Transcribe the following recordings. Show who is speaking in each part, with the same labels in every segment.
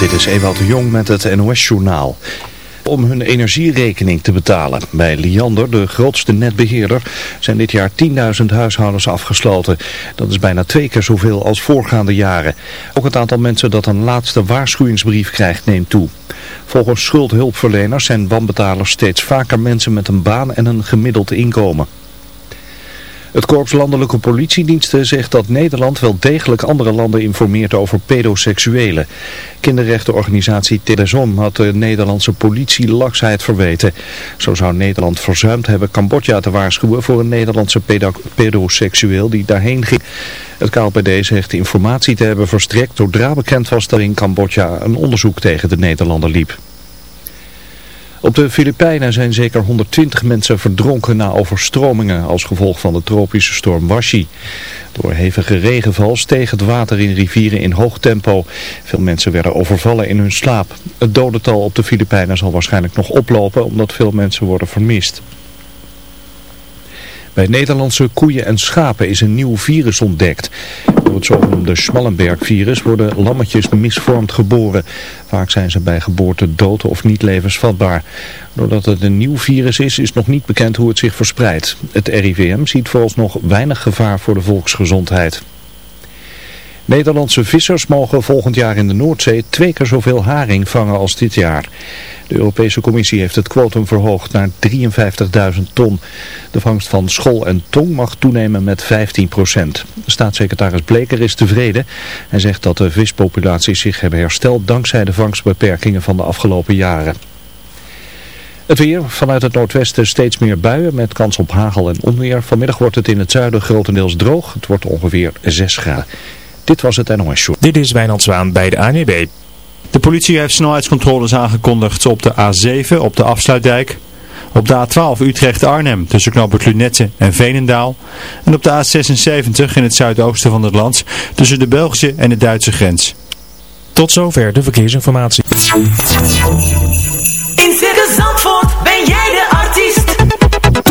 Speaker 1: Dit is Ewout de Jong met het NOS-journaal. Om hun energierekening te betalen. Bij Liander, de grootste netbeheerder, zijn dit jaar 10.000 huishoudens afgesloten. Dat is bijna twee keer zoveel als voorgaande jaren. Ook het aantal mensen dat een laatste waarschuwingsbrief krijgt neemt toe. Volgens schuldhulpverleners zijn wanbetalers steeds vaker mensen met een baan en een gemiddeld inkomen. Het Korps Landelijke Politiediensten zegt dat Nederland wel degelijk andere landen informeert over pedoseksuelen. Kinderrechtenorganisatie Telesom had de Nederlandse politie laksheid verweten. Zo zou Nederland verzuimd hebben Cambodja te waarschuwen voor een Nederlandse pedoseksueel die daarheen ging. Het KLPD zegt informatie te hebben verstrekt zodra bekend was dat in Cambodja een onderzoek tegen de Nederlander liep. Op de Filipijnen zijn zeker 120 mensen verdronken na overstromingen als gevolg van de tropische storm Washi. Door hevige regenval steeg het water in rivieren in hoog tempo. Veel mensen werden overvallen in hun slaap. Het dodental op de Filipijnen zal waarschijnlijk nog oplopen omdat veel mensen worden vermist. Bij Nederlandse koeien en schapen is een nieuw virus ontdekt. Door het zogenoemde Schmallenberg-virus worden lammetjes misvormd geboren. Vaak zijn ze bij geboorte dood of niet levensvatbaar. Doordat het een nieuw virus is, is nog niet bekend hoe het zich verspreidt. Het RIVM ziet vooralsnog weinig gevaar voor de volksgezondheid. Nederlandse vissers mogen volgend jaar in de Noordzee twee keer zoveel haring vangen als dit jaar. De Europese Commissie heeft het kwotum verhoogd naar 53.000 ton. De vangst van schol en tong mag toenemen met 15 procent. Staatssecretaris Bleker is tevreden. Hij zegt dat de vispopulaties zich hebben hersteld dankzij de vangstbeperkingen van de afgelopen jaren. Het weer, vanuit het noordwesten steeds meer buien met kans op hagel en onweer. Vanmiddag wordt het in het zuiden grotendeels droog. Het wordt ongeveer 6 graden. Dit was het NOS Show.
Speaker 2: Dit is Wijnand Zwaan bij de ANWB. De politie heeft snelheidscontroles aangekondigd op de A7 op de afsluitdijk. Op de A12 Utrecht-Arnhem tussen knooppunt Lunette en Veenendaal. En op de A76 in het zuidoosten van het land tussen de Belgische en de Duitse grens. Tot zover de verkeersinformatie.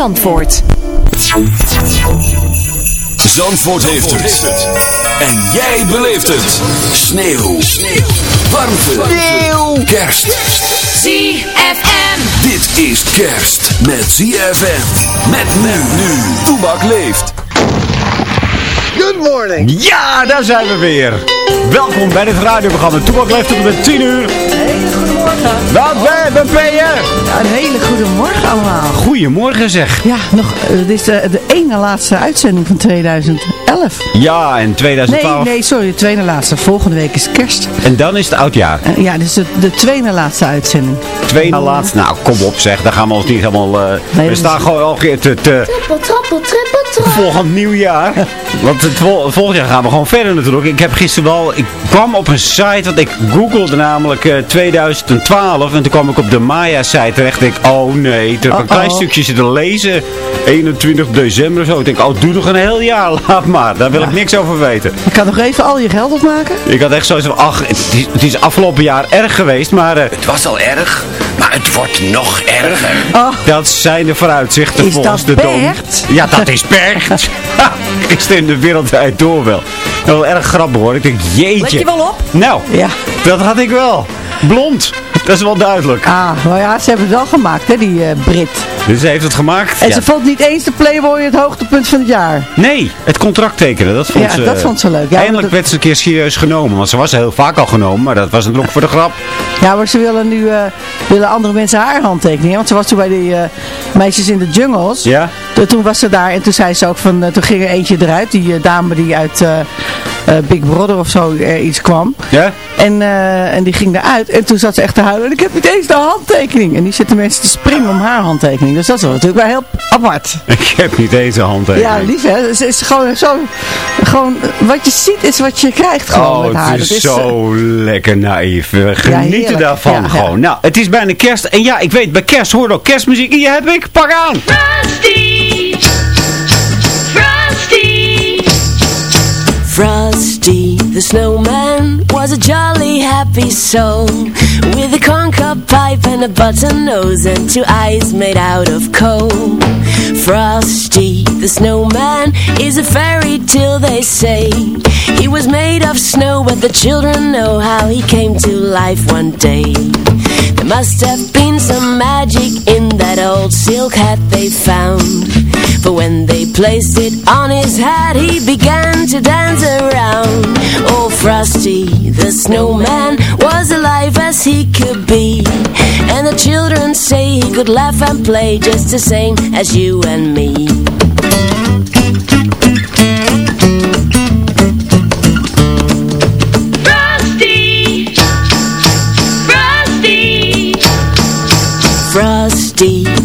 Speaker 3: Zandvoort.
Speaker 4: Zandvoort heeft het. En jij beleeft het. Sneeuw. Sneeuw. Warmte.
Speaker 5: Sneeuw.
Speaker 4: Kerst.
Speaker 6: ZFM.
Speaker 4: Dit is kerst met ZFM. Met nu nu. Toebak leeft.
Speaker 7: Good morning.
Speaker 8: Ja, daar zijn we weer. Welkom bij dit radioprogramma. Toebak leeft tot en met 10 uur.
Speaker 7: Hele goedemorgen.
Speaker 8: Wat ben, ben, ben je?
Speaker 7: Ja, een hele goede morgen allemaal.
Speaker 8: Goedemorgen zeg.
Speaker 7: Ja, nog, eh, dit is de, de ene laatste uitzending van 2011.
Speaker 8: Ja, en
Speaker 7: Nee,
Speaker 8: 2012.
Speaker 7: nee, sorry, de tweede laatste. Volgende week is kerst.
Speaker 8: En dan is het oudjaar.
Speaker 7: Eh, Ja, dit is de, de tweede laatste uitzending.
Speaker 8: Twee na laatst. Nou, kom op zeg. Daar gaan we ons niet helemaal... eh,
Speaker 7: Nee,
Speaker 8: we staan
Speaker 7: is-
Speaker 8: gewoon al te, te, te
Speaker 9: Trippel, trappel, trippel, trappel.
Speaker 8: volgend nieuwjaar. Want het vol, volgend jaar gaan we gewoon verder natuurlijk. Ik heb gisteren wel... Ik kwam op een site, want ik googelde namelijk eh, 2012. En toen kwam ik op de Maya-site terecht. Ik denk, oh nee. Toen heb ik een klein stukje zitten lezen. 21 december of zo. Ik denk, oh, doe nog een heel jaar. Laat maar. Daar wil ik niks over weten.
Speaker 7: Je kan nog even al je geld opmaken.
Speaker 8: Ik had echt zoiets van, ach, het is, het is afgelopen jaar erg geweest. Maar eh,
Speaker 4: Het was al erg, maar het wordt nog erger.
Speaker 8: Dat zijn de vooruitzichten
Speaker 7: Is
Speaker 8: volgens
Speaker 7: dat
Speaker 8: de.
Speaker 7: Bert?
Speaker 8: Ja, dat is Bert. Gisteren in de wereldwijd door wel. Dat wel erg grappig hoor. Ik denk, jeetje.
Speaker 7: Let je wel op?
Speaker 8: Nou,
Speaker 7: Ja.
Speaker 8: dat had ik wel. Blond. Dat is wel duidelijk.
Speaker 7: Ah, nou ja, ze hebben het wel gemaakt, hè, die eh, Brit.
Speaker 8: Dus ze heeft het gemaakt.
Speaker 7: En
Speaker 8: Ja.
Speaker 7: ze vond niet eens de Playboy het hoogtepunt van het jaar.
Speaker 8: Nee, het contract tekenen, dat vond
Speaker 7: Ja,
Speaker 8: ze...
Speaker 7: dat vond ze leuk. Ja,
Speaker 8: eindelijk werd ze een keer serieus genomen. Want ze was heel vaak al genomen, maar dat was natuurlijk ook voor de grap.
Speaker 7: Ja, maar ze willen nu eh, willen andere mensen haar handtekeningen. Want ze was toen bij die eh, meisjes in de jungles.
Speaker 8: Ja?
Speaker 7: Toen- was ze daar en toen zei ze ook van, toen ging er eentje eruit. Die dame die uit Big Brother of zo er iets kwam.
Speaker 8: Ja?
Speaker 7: En, eh, en die ging eruit. En toen zat ze echt te huilen. En ik heb niet eens de handtekening. En die zitten mensen te springen om haar handtekening. Dus dat is wel natuurlijk wel heel apart.
Speaker 8: Ik heb niet deze handtekening.
Speaker 7: Ja, lief hè. Ze is gewoon zo... Gewoon, wat je ziet is wat je krijgt gewoon
Speaker 8: Oh,
Speaker 7: met haar.
Speaker 8: het is,
Speaker 7: Dat is,
Speaker 8: zo lekker naïef. We genieten daarvan
Speaker 7: Ja, ja.
Speaker 8: gewoon. Nou, het is bijna kerst. En ja, ik weet, bij kerst hoort ook kerstmuziek. Hier heb ik. Pak aan.
Speaker 10: The snowman was a jolly happy soul With a corncob pipe and a button nose and two eyes made out of coal. Frosty the snowman is a fairy tale they say. He was made of snow but the children know how he came to life one day must have been some magic in that old silk hat they found. For when they placed it on his head he began to dance around. Oh Frosty the snowman was alive as he could be. And the children say he could laugh and play just the same as you and me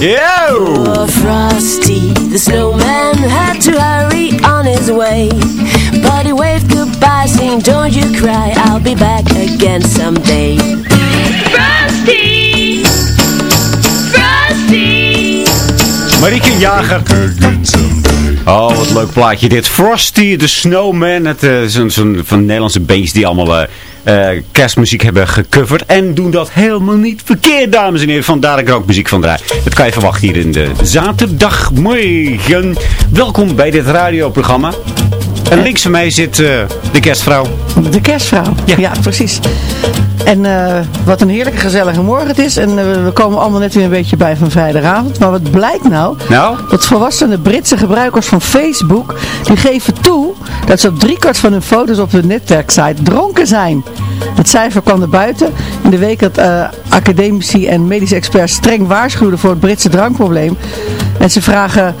Speaker 8: Yo!
Speaker 10: Frosty, the snowman had to hurry on his way But he waved goodbye saying don't you cry I'll be back again someday
Speaker 6: Frosty, Frosty.
Speaker 8: Marieke Jager. Oh, wat leuk plaatje dit. Frosty the Snowman. Het eh, is een zo'n van Nederlandse beest die allemaal eh, eh, kerstmuziek hebben gecoverd. En doen dat helemaal niet verkeerd, dames en heren. Vandaar ik er ook muziek van draai. Dat kan je verwachten hier in de zaterdagmorgen. Welkom bij dit radioprogramma. En links van mij zit eh, de kerstvrouw.
Speaker 7: De kerstvrouw. Ja, precies. En eh, wat een heerlijke gezellige morgen het is. En eh, we komen allemaal net weer een beetje bij van vrijdagavond. Maar wat blijkt nou?
Speaker 8: Nou?
Speaker 7: Dat volwassene Britse gebruikers van Facebook, die geven toe dat ze op driekwart van hun foto's op hun netwerksite dronken zijn. Het cijfer kwam naar buiten in de week dat academici en medische experts streng waarschuwden voor het Britse drankprobleem. En ze vragen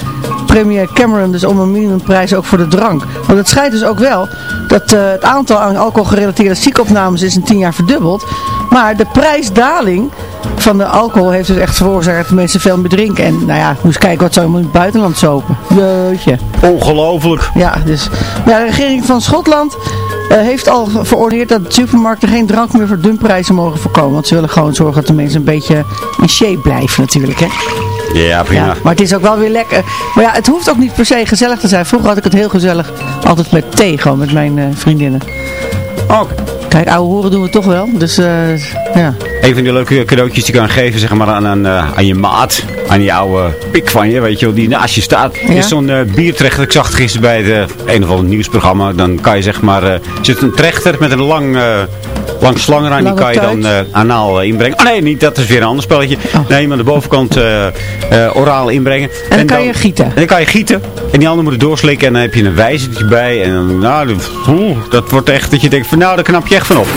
Speaker 7: premier Cameron dus om een minimumprijs ook voor de drank. Want het schijnt dus ook wel dat eh, het aantal aan alcoholgerelateerde ziekenopnames is in tien jaar verdubbeld. Maar de prijsdaling van de alcohol heeft dus echt veroorzaakt dat mensen veel meer drinken. En nou ja, moest kijken wat ze allemaal in het buitenland zopen. Jeetje.
Speaker 8: Ongelooflijk.
Speaker 7: Ja, dus ja, de regering van Schotland heeft al verordeneerd dat supermarkten geen drank meer voor dumprijzen mogen voorkomen. Want ze willen gewoon zorgen dat de mensen een beetje in shape blijven natuurlijk, hè.
Speaker 8: Ja, prima.
Speaker 7: Ja, maar het is ook wel weer lekker. Maar ja, het hoeft ook niet per se gezellig te zijn. Vroeger had ik het heel gezellig altijd met thee, gewoon met mijn eh, vriendinnen.
Speaker 8: Ook.
Speaker 7: Kijk, ouwe horen doen we toch wel. Dus eh, ja.
Speaker 8: Een van die leuke cadeautjes die je kan geven zeg maar, aan, aan, eh, aan je maat. Aan die oude pik van je, weet je wel, die naast je staat.
Speaker 7: Ja.
Speaker 8: is zo'n eh, biertrechter. Ik zag het gisteren bij het, een of ander nieuwsprogramma. Dan kan je zeg maar, zit een trechter met een lang, eh, lang slang eraan. Die kan je dan eh, anaal eh, inbrengen. Oh nee, niet, dat is weer een ander spelletje. Nee, maar de bovenkant eh, oraal inbrengen.
Speaker 7: En dan kan je gieten.
Speaker 8: En dan kan je gieten. En die ander moet het doorslikken. En dan heb je een wijzertje bij. En dan, nou, dat, oeh, dat wordt echt dat je denkt van, nou, daar knap je echt van op.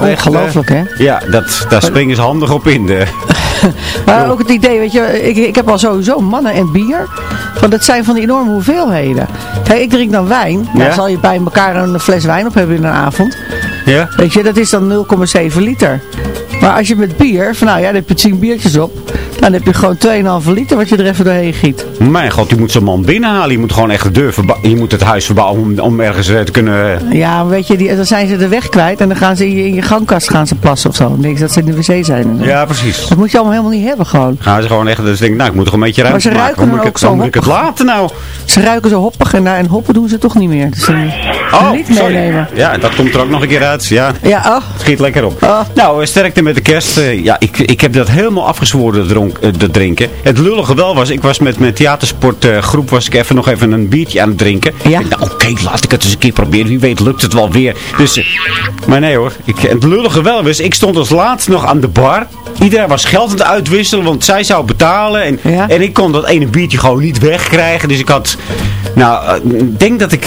Speaker 7: Ongelooflijk, hè?
Speaker 8: Ja, dat, daar springen ze handig op in. De,
Speaker 7: Maar ook het idee, weet je, ik, ik heb al sowieso mannen en bier. Want dat zijn van die enorme hoeveelheden. Kijk, ik drink dan wijn.
Speaker 8: Ja?
Speaker 7: Dan zal je bij elkaar een fles wijn op hebben in een avond.
Speaker 8: Ja?
Speaker 7: Weet je, dat is dan 0,7 liter. Maar als je met bier, van nou ja, heb je 10 biertjes op. Dan heb je gewoon 2,5 liter wat je er even doorheen giet.
Speaker 8: Mijn god, je moet zo'n man binnenhalen. Je moet gewoon echt de deur verbouwen. Je moet het huis verbouwen om, om ergens eh, te kunnen...
Speaker 7: Ja, weet je, die, dan zijn ze de weg kwijt en dan gaan ze in je, in je gangkast gaan ze plassen of zo. Dan denk je dat ze in de wc zijn.
Speaker 8: Ja, precies.
Speaker 7: Dat moet je allemaal helemaal niet hebben gewoon.
Speaker 8: Gaan ze gewoon echt... Dus denk ik, nou, ik moet toch een beetje
Speaker 7: Maar
Speaker 8: ruimte
Speaker 7: ze
Speaker 8: maken.
Speaker 7: ruiken ook zo
Speaker 8: moet ik het laten nou?
Speaker 7: Ze ruiken zo hoppig en, en hoppen doen ze toch niet meer. Dus, eh,
Speaker 8: Oh,
Speaker 7: niet
Speaker 8: sorry.
Speaker 7: meenemen.
Speaker 8: Ja, dat komt er ook nog een keer uit. Ja,
Speaker 7: Ja, oh.
Speaker 8: schiet lekker op.
Speaker 7: Oh.
Speaker 8: Nou, eh, sterkte met de kerst. Eh, ja, ik, ik heb dat helemaal afgezworen, dronk, eh, dat drinken. Het lullige wel was, ik was met mijn theatersportgroep, was ik even nog even een biertje aan het drinken.
Speaker 7: Ja.
Speaker 8: Ik dacht, oké, laat ik het eens een keer proberen. Wie weet lukt het wel weer. Dus, eh, maar nee hoor. Ik, het lullige wel was, ik stond als laatst nog aan de bar. Iedereen was geld aan het uitwisselen, want zij zou betalen. En,
Speaker 7: Ja.
Speaker 8: en ik kon dat ene biertje gewoon niet wegkrijgen. Dus ik had, nou, eh, ik denk dat ik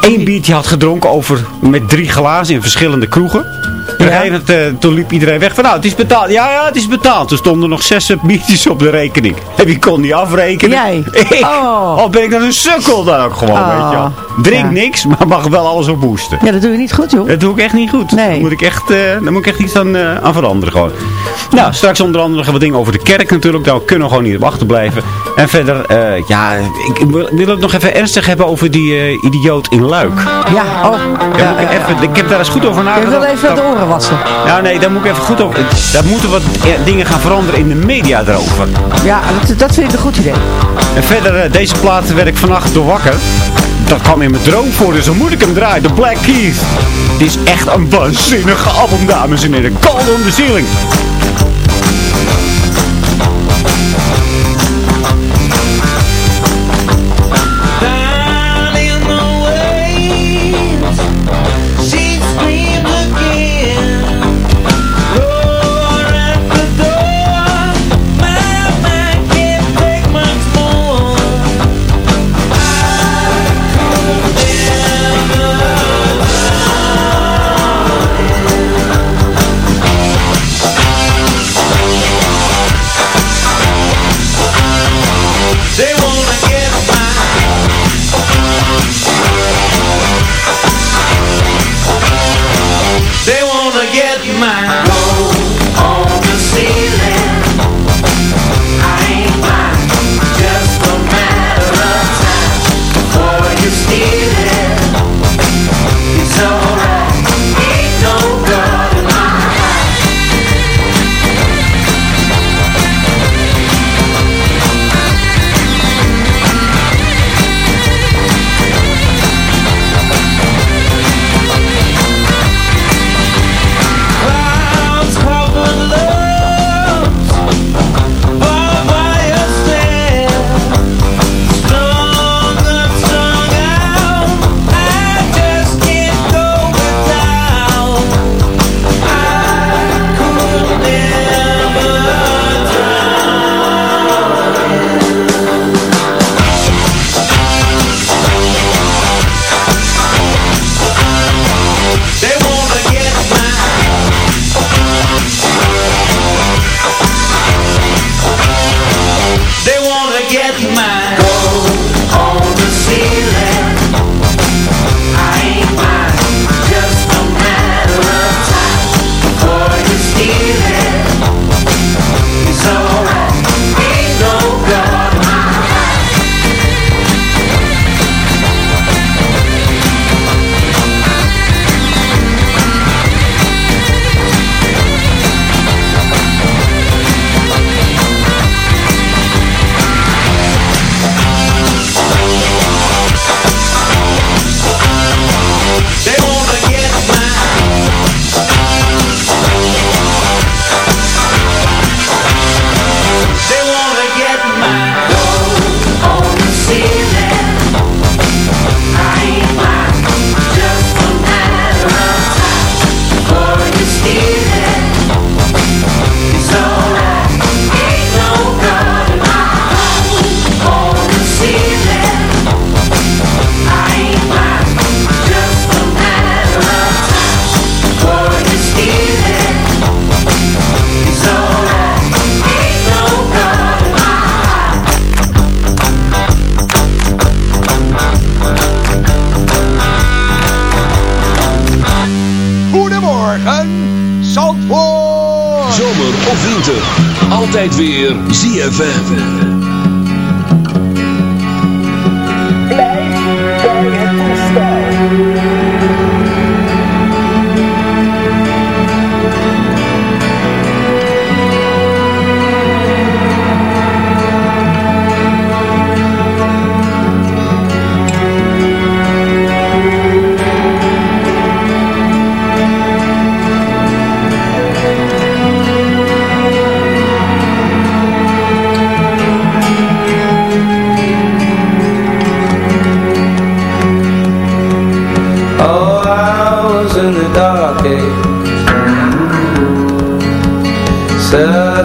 Speaker 8: één biertje had gedronken over, met drie glazen in verschillende kroegen.
Speaker 7: Ja.
Speaker 8: eh, toen liep iedereen weg van nou, het is betaald. Ja, ja, het is betaald. Toen stonden nog zes biertjes op de rekening. En wie kon niet afrekenen?
Speaker 7: Jij?
Speaker 8: Ik.
Speaker 7: Oh.
Speaker 8: Al ben ik dan een sukkel dan ook gewoon,
Speaker 7: Oh.
Speaker 8: weet je wel. Drink
Speaker 7: Ja.
Speaker 8: niks, maar mag wel alles op boosten.
Speaker 7: ja, dat doe je niet goed joh.
Speaker 8: Dat doe ik echt niet goed.
Speaker 7: Nee.
Speaker 8: Daar moet ik echt, daar moet ik echt iets aan, eh, aan veranderen gewoon. Nou, straks onder andere wat dingen over de kerk natuurlijk. Daar kunnen we gewoon niet op achterblijven. En verder, eh, ja, ik wil het nog even ernstig hebben over die eh, idioot in Luik.
Speaker 7: Ja, oh. Ja,
Speaker 8: ik, even, ik heb daar eens goed over nagedacht.
Speaker 7: wil even de oren wassen.
Speaker 8: Ja, nee, daar moet ik even goed over. Daar moeten wat dingen gaan veranderen in de media erover.
Speaker 7: Ja, dat, dat vind ik een goed idee.
Speaker 8: En verder, eh, deze plaat werd ik vannacht door wakker. Dat kwam in mijn droom voor, dus dan moet ik hem draaien. The Black Keys. Dit is echt een waanzinnige album, dames en heren. Call on the ceiling.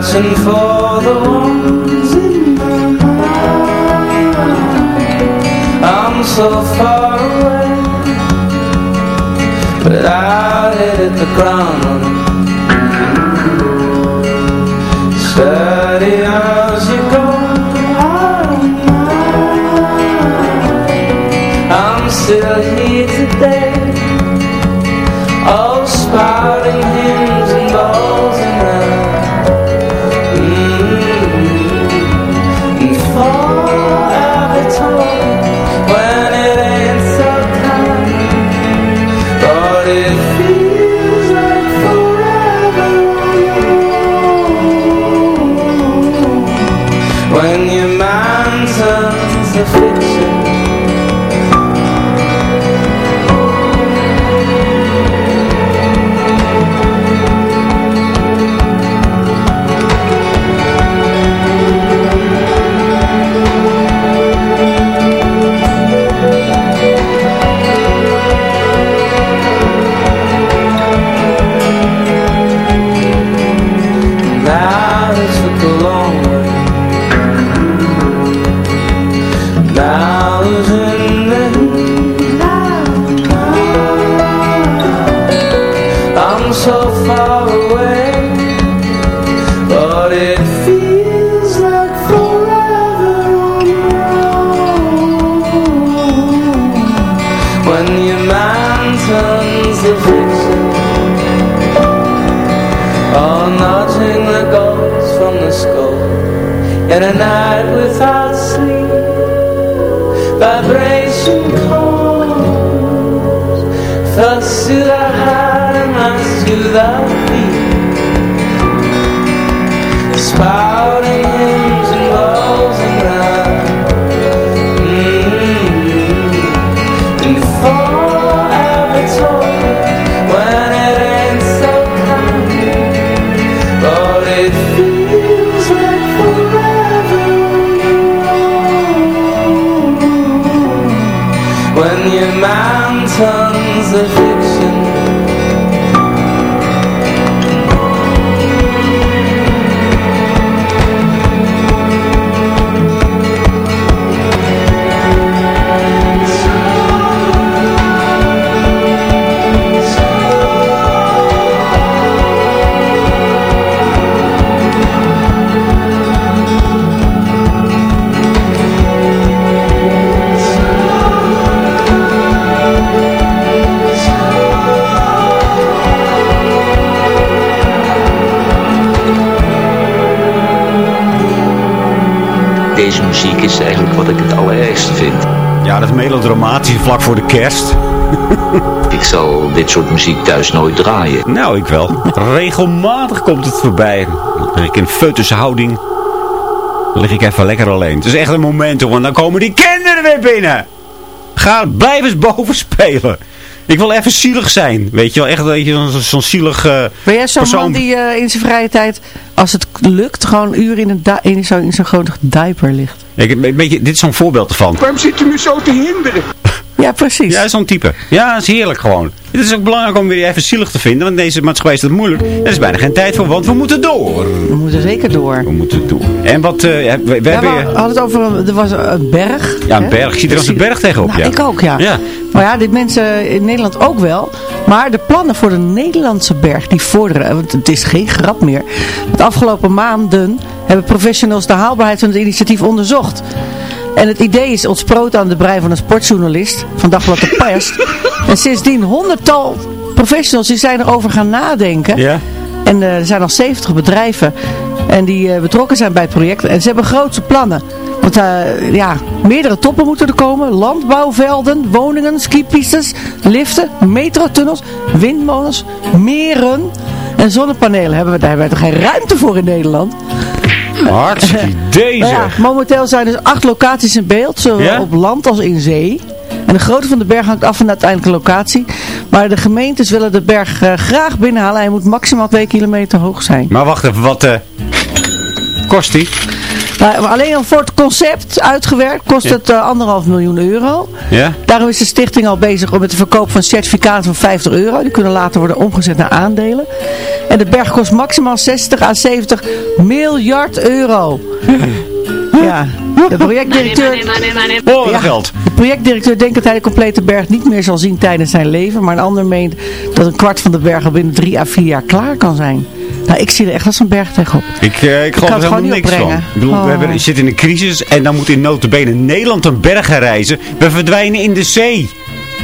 Speaker 11: Searching for the ones in my mind. I'm so far away But I hit the ground
Speaker 12: Deze muziek is eigenlijk wat ik het allerergste vind.
Speaker 8: Ja, dat is melodramatisch vlak voor de kerst.
Speaker 12: Ik zal dit soort muziek thuis nooit draaien.
Speaker 8: Nou, ik wel. Regelmatig komt het voorbij. Ik in foetushouding. Dan lig ik even lekker alleen. Het is echt een moment. Want dan komen die kinderen weer binnen. Ga, blijf eens boven spelen. Ik wil even zielig zijn. Weet je wel, echt weet je, zo'n zo'n zielig eh,
Speaker 7: Ben jij zo'n
Speaker 8: persoon.
Speaker 7: man die eh, in zijn vrije tijd, als het lukt, gewoon een uur in, in zo'n grote diaper ligt?
Speaker 8: Ik, een beetje, dit is zo'n voorbeeld ervan.
Speaker 13: Waarom zit u me zo te hinderen?
Speaker 7: Ja, precies.
Speaker 8: Ja, zo'n type. Ja, dat is heerlijk gewoon. Het is ook belangrijk om weer even zielig te vinden. Want deze maatschappij is dat moeilijk. Er is bijna geen tijd voor, want we moeten door.
Speaker 7: We moeten zeker door.
Speaker 8: We moeten door. En wat, eh, we, we
Speaker 7: Ja,
Speaker 8: hebben...
Speaker 7: we hadden het over, een- er was een berg.
Speaker 8: Ja, een
Speaker 7: hè?
Speaker 8: berg. Ik zie er als een berg tegenop,
Speaker 7: Nou,
Speaker 8: ja.
Speaker 7: Ik ook, ja.
Speaker 8: Ja.
Speaker 7: Maar ja, dit mensen in Nederland ook wel. Maar de plannen voor de Nederlandse berg, die vorderen, want het is geen grap meer. De afgelopen maanden hebben professionals de haalbaarheid van het initiatief onderzocht. En het idee is ontsproot aan de brein van een sportjournalist van Dagblad de Pers. en sindsdien honderdtal professionals die zijn erover gaan nadenken.
Speaker 8: Ja.
Speaker 7: En eh, er zijn al 70 bedrijven En die eh, betrokken zijn bij het project. En ze hebben grootse plannen. Want eh, ja, meerdere toppen moeten er komen. Landbouwvelden, woningen, skipistes, liften, metrotunnels, windmolens, meren en zonnepanelen. Hebben we, daar hebben we toch geen ruimte voor in Nederland?
Speaker 8: Hartstikke idee
Speaker 7: Nou ja, momenteel zijn dus acht locaties in beeld, zowel
Speaker 8: Ja?
Speaker 7: op land als in zee. En de grootte van de berg hangt af van de uiteindelijke locatie. Maar de gemeentes willen de berg eh, graag binnenhalen. Hij moet maximaal 2 kilometer hoog zijn.
Speaker 8: Maar wacht even, wat eh, kost die?
Speaker 7: Nou, alleen al voor het concept uitgewerkt kost
Speaker 8: Ja.
Speaker 7: het eh, anderhalf miljoen euro.
Speaker 8: Ja?
Speaker 7: Daarom is de stichting al bezig met de verkoop van certificaten van 50 euro. Die kunnen later worden omgezet naar aandelen. En de berg kost maximaal 60 à 70 miljard euro. Ja, de projectdirecteur...
Speaker 8: Oh,
Speaker 7: Ja.
Speaker 8: geld.
Speaker 7: De projectdirecteur denkt dat hij de complete berg niet meer zal zien tijdens zijn leven. Maar een ander meent dat een kwart van de berg al binnen drie à vier jaar klaar kan zijn. Nou, ik zie er echt als een berg tegenop.
Speaker 8: Ik, eh, ik geloof
Speaker 7: kan
Speaker 8: er helemaal niks van.
Speaker 7: opbrengen.
Speaker 8: Ik bedoel, we
Speaker 7: Oh.
Speaker 8: hebben, zitten in een crisis en dan moet in notabene Nederland een berg gaan reizen. We verdwijnen in de zee.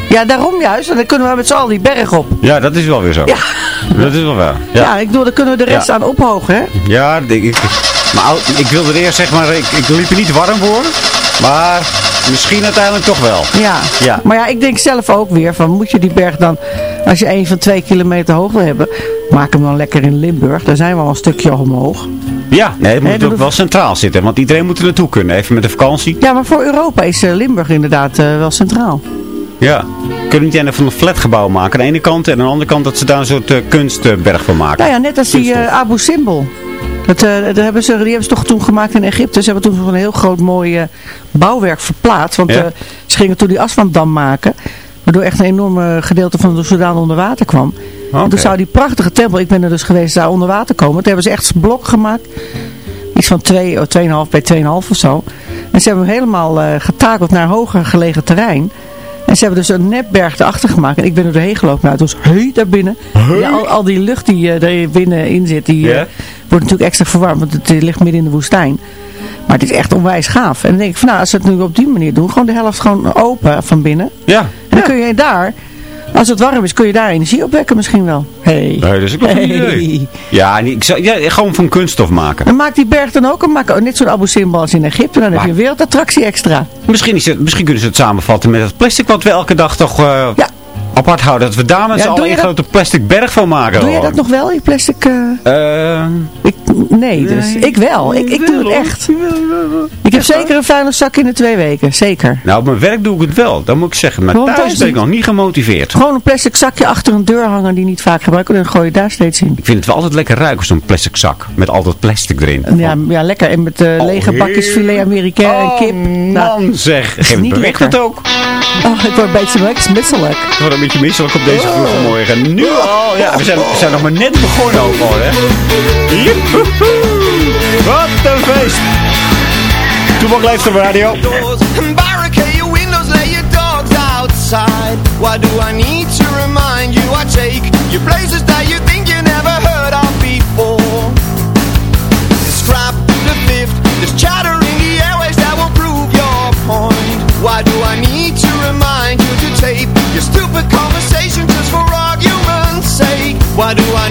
Speaker 7: Ja, daarom juist. En dan kunnen we met z'n allen die berg op.
Speaker 8: Ja, dat is wel weer zo.
Speaker 7: Ja.
Speaker 8: Dat is wel waar.
Speaker 7: Ja,
Speaker 8: Ja,
Speaker 7: ik bedoel, daar kunnen we de rest
Speaker 8: Ja.
Speaker 7: aan ophogen, hè?
Speaker 8: ja ik, ik, maar ik wilde er eerst zeg maar, ik, ik liep er niet warm voor. Maar misschien uiteindelijk toch wel.
Speaker 7: Ja.
Speaker 8: Ja.
Speaker 7: Maar ja, ik denk zelf ook weer van, moet je die berg dan, als je een van twee kilometer hoog wil hebben, maak hem dan lekker in Limburg. Daar zijn we al een stukje omhoog.
Speaker 8: Ja, nee, het moet
Speaker 7: Nee,
Speaker 8: ook wel centraal zitten. Want iedereen moet er naartoe kunnen. Even met de vakantie.
Speaker 7: Ja, maar voor Europa is eh, Limburg inderdaad eh, wel centraal.
Speaker 8: Ja. Kunnen we niet een van een flatgebouw maken aan de ene kant. En aan de andere kant dat ze daar een soort eh, kunstberg van maken.
Speaker 7: Nou ja, net als die eh, Abu Simbel. Dat, eh, dat hebben ze, die hebben ze toch toen gemaakt in Egypte. Ze hebben toen zo'n heel groot mooi bouwwerk verplaatst. Want
Speaker 8: Ja.
Speaker 7: ze gingen toen die aswanddam maken. Waardoor echt een enorme gedeelte van de Soudaan onder water kwam. En
Speaker 8: Oké.
Speaker 7: toen zou die prachtige tempel, ik ben er dus geweest, daar onder water komen. Toen hebben ze echt een blok gemaakt. Iets van 2, 2,5 bij 2,5 of zo. En ze hebben hem helemaal getakeld naar hoger gelegen terrein. En ze hebben dus een nepberg erachter gemaakt. En ik ben er doorheen gelopen. Nou, het was heet daar binnen. Ja, al, al die lucht die eh, er binnenin zit, die eh, wordt natuurlijk extra verwarmd. Want het eh, ligt midden in de woestijn. Maar het is echt onwijs gaaf. En dan denk ik van nou, als ze het nu op die manier doen. Gewoon de helft gewoon open van binnen.
Speaker 8: Ja.
Speaker 7: En dan kun je daar, als het warm is, kun je daar energie opwekken misschien wel. Hey.
Speaker 8: Nee, dat is ook wel een goed
Speaker 7: Hey.
Speaker 8: idee. Ja, en ik zou, ja, gewoon van kunststof maken.
Speaker 7: En maak die berg dan ook. En maak ook net zo'n Abu Simbel als in Egypte. Dan heb je een wereldattractie extra.
Speaker 8: Misschien, is het, misschien kunnen ze het samenvatten met het plastic wat we elke dag toch eh,
Speaker 7: Ja.
Speaker 8: apart houden. Dat we daar met
Speaker 7: Ja,
Speaker 8: z'n allen
Speaker 7: doe je
Speaker 8: een grote plastic berg van maken.
Speaker 7: Doe je dat nog wel, die plastic... eh,
Speaker 8: Eh,
Speaker 7: ik, nee, dus. Ik wel. Ik, ik doe het echt. Heb zeker een vuile zak in de twee weken. Zeker.
Speaker 8: nou, op mijn werk doe ik het wel. Dat moet ik zeggen. Maar thuis
Speaker 7: thuis
Speaker 8: ben ik nog niet gemotiveerd.
Speaker 7: Gewoon een plastic zakje achter een deur hangen die niet vaak gebruiken. Dan gooi je daar steeds in.
Speaker 8: Ik vind het wel altijd lekker ruiken, zo'n plastic zak. Met altijd plastic erin.
Speaker 7: En Ja, ja, lekker. En met eh, lege bakjes filet Amerikaan en kip. Nou,
Speaker 8: Man zeg, geef
Speaker 7: niet lekker.
Speaker 8: het ook.
Speaker 7: oh, ik word een beetje misselijk.
Speaker 8: Ik word een beetje misselijk op deze vroege morgen. Nu al, ja, we zijn, we zijn nog maar net begonnen ook al, hè. Joehoe. Wat een feest. Toebak leeft op radio.
Speaker 14: Your your outside. Why do I need to remind you? I take you places that you think you never heard of before. Scrap the fifth, there's chatter in the airways that will prove your point. Why do I need to remind you to tape your stupid conversation just for argument's sake? Why do I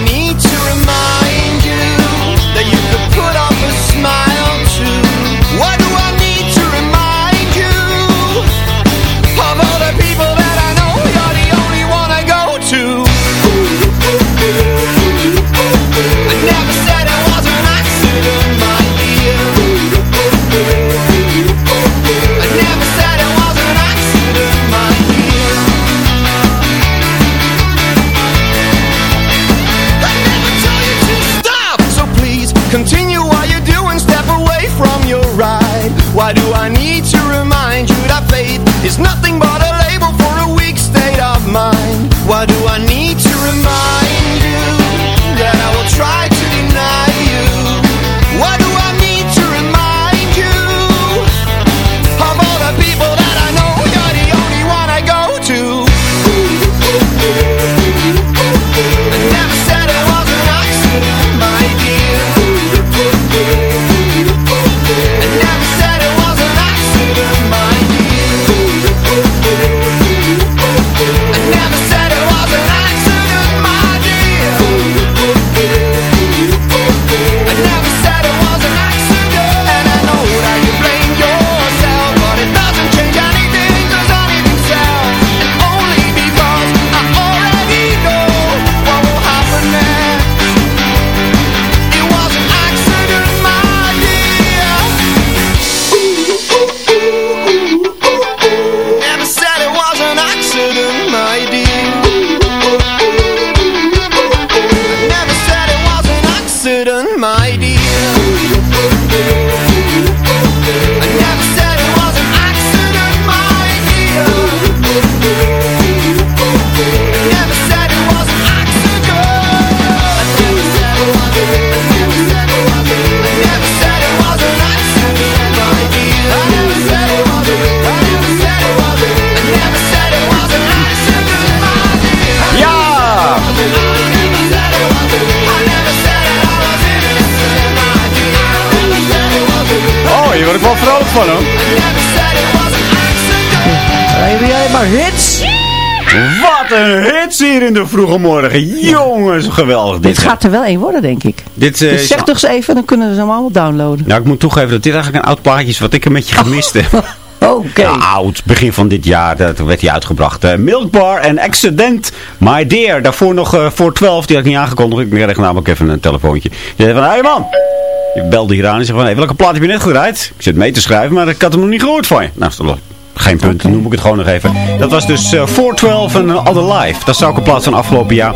Speaker 7: hits?
Speaker 8: Wat een hits hier in de vroege morgen. Jongens, geweldig.
Speaker 7: Dit gaat er wel één worden, denk ik.
Speaker 8: Dit, eh,
Speaker 7: Dus zeg toch eens even, dan kunnen we ze hem allemaal downloaden.
Speaker 8: Nou, ik moet toegeven dat dit eigenlijk een oud plaatje is wat ik een beetje gemist heb.
Speaker 7: Oké.
Speaker 8: Ja, oud. Begin van dit jaar. Dat werd hij uitgebracht. Eh, Milk Bar en Accident. My Dear. Daarvoor nog eh, voor 12. Die had ik niet aangekondigd. Ik kreeg namelijk even een telefoontje. Die zei van, hé hey man. Je belde hier aan en zei van, hey, welke plaat heb je net gedraaid? Ik zit mee te schrijven, maar ik had hem nog niet gehoord van je. Nou, is geen punt, dan noem ik het gewoon nog even. Dat was dus eh 412 en Other Life. Dat zou ook een plaats van afgelopen jaar.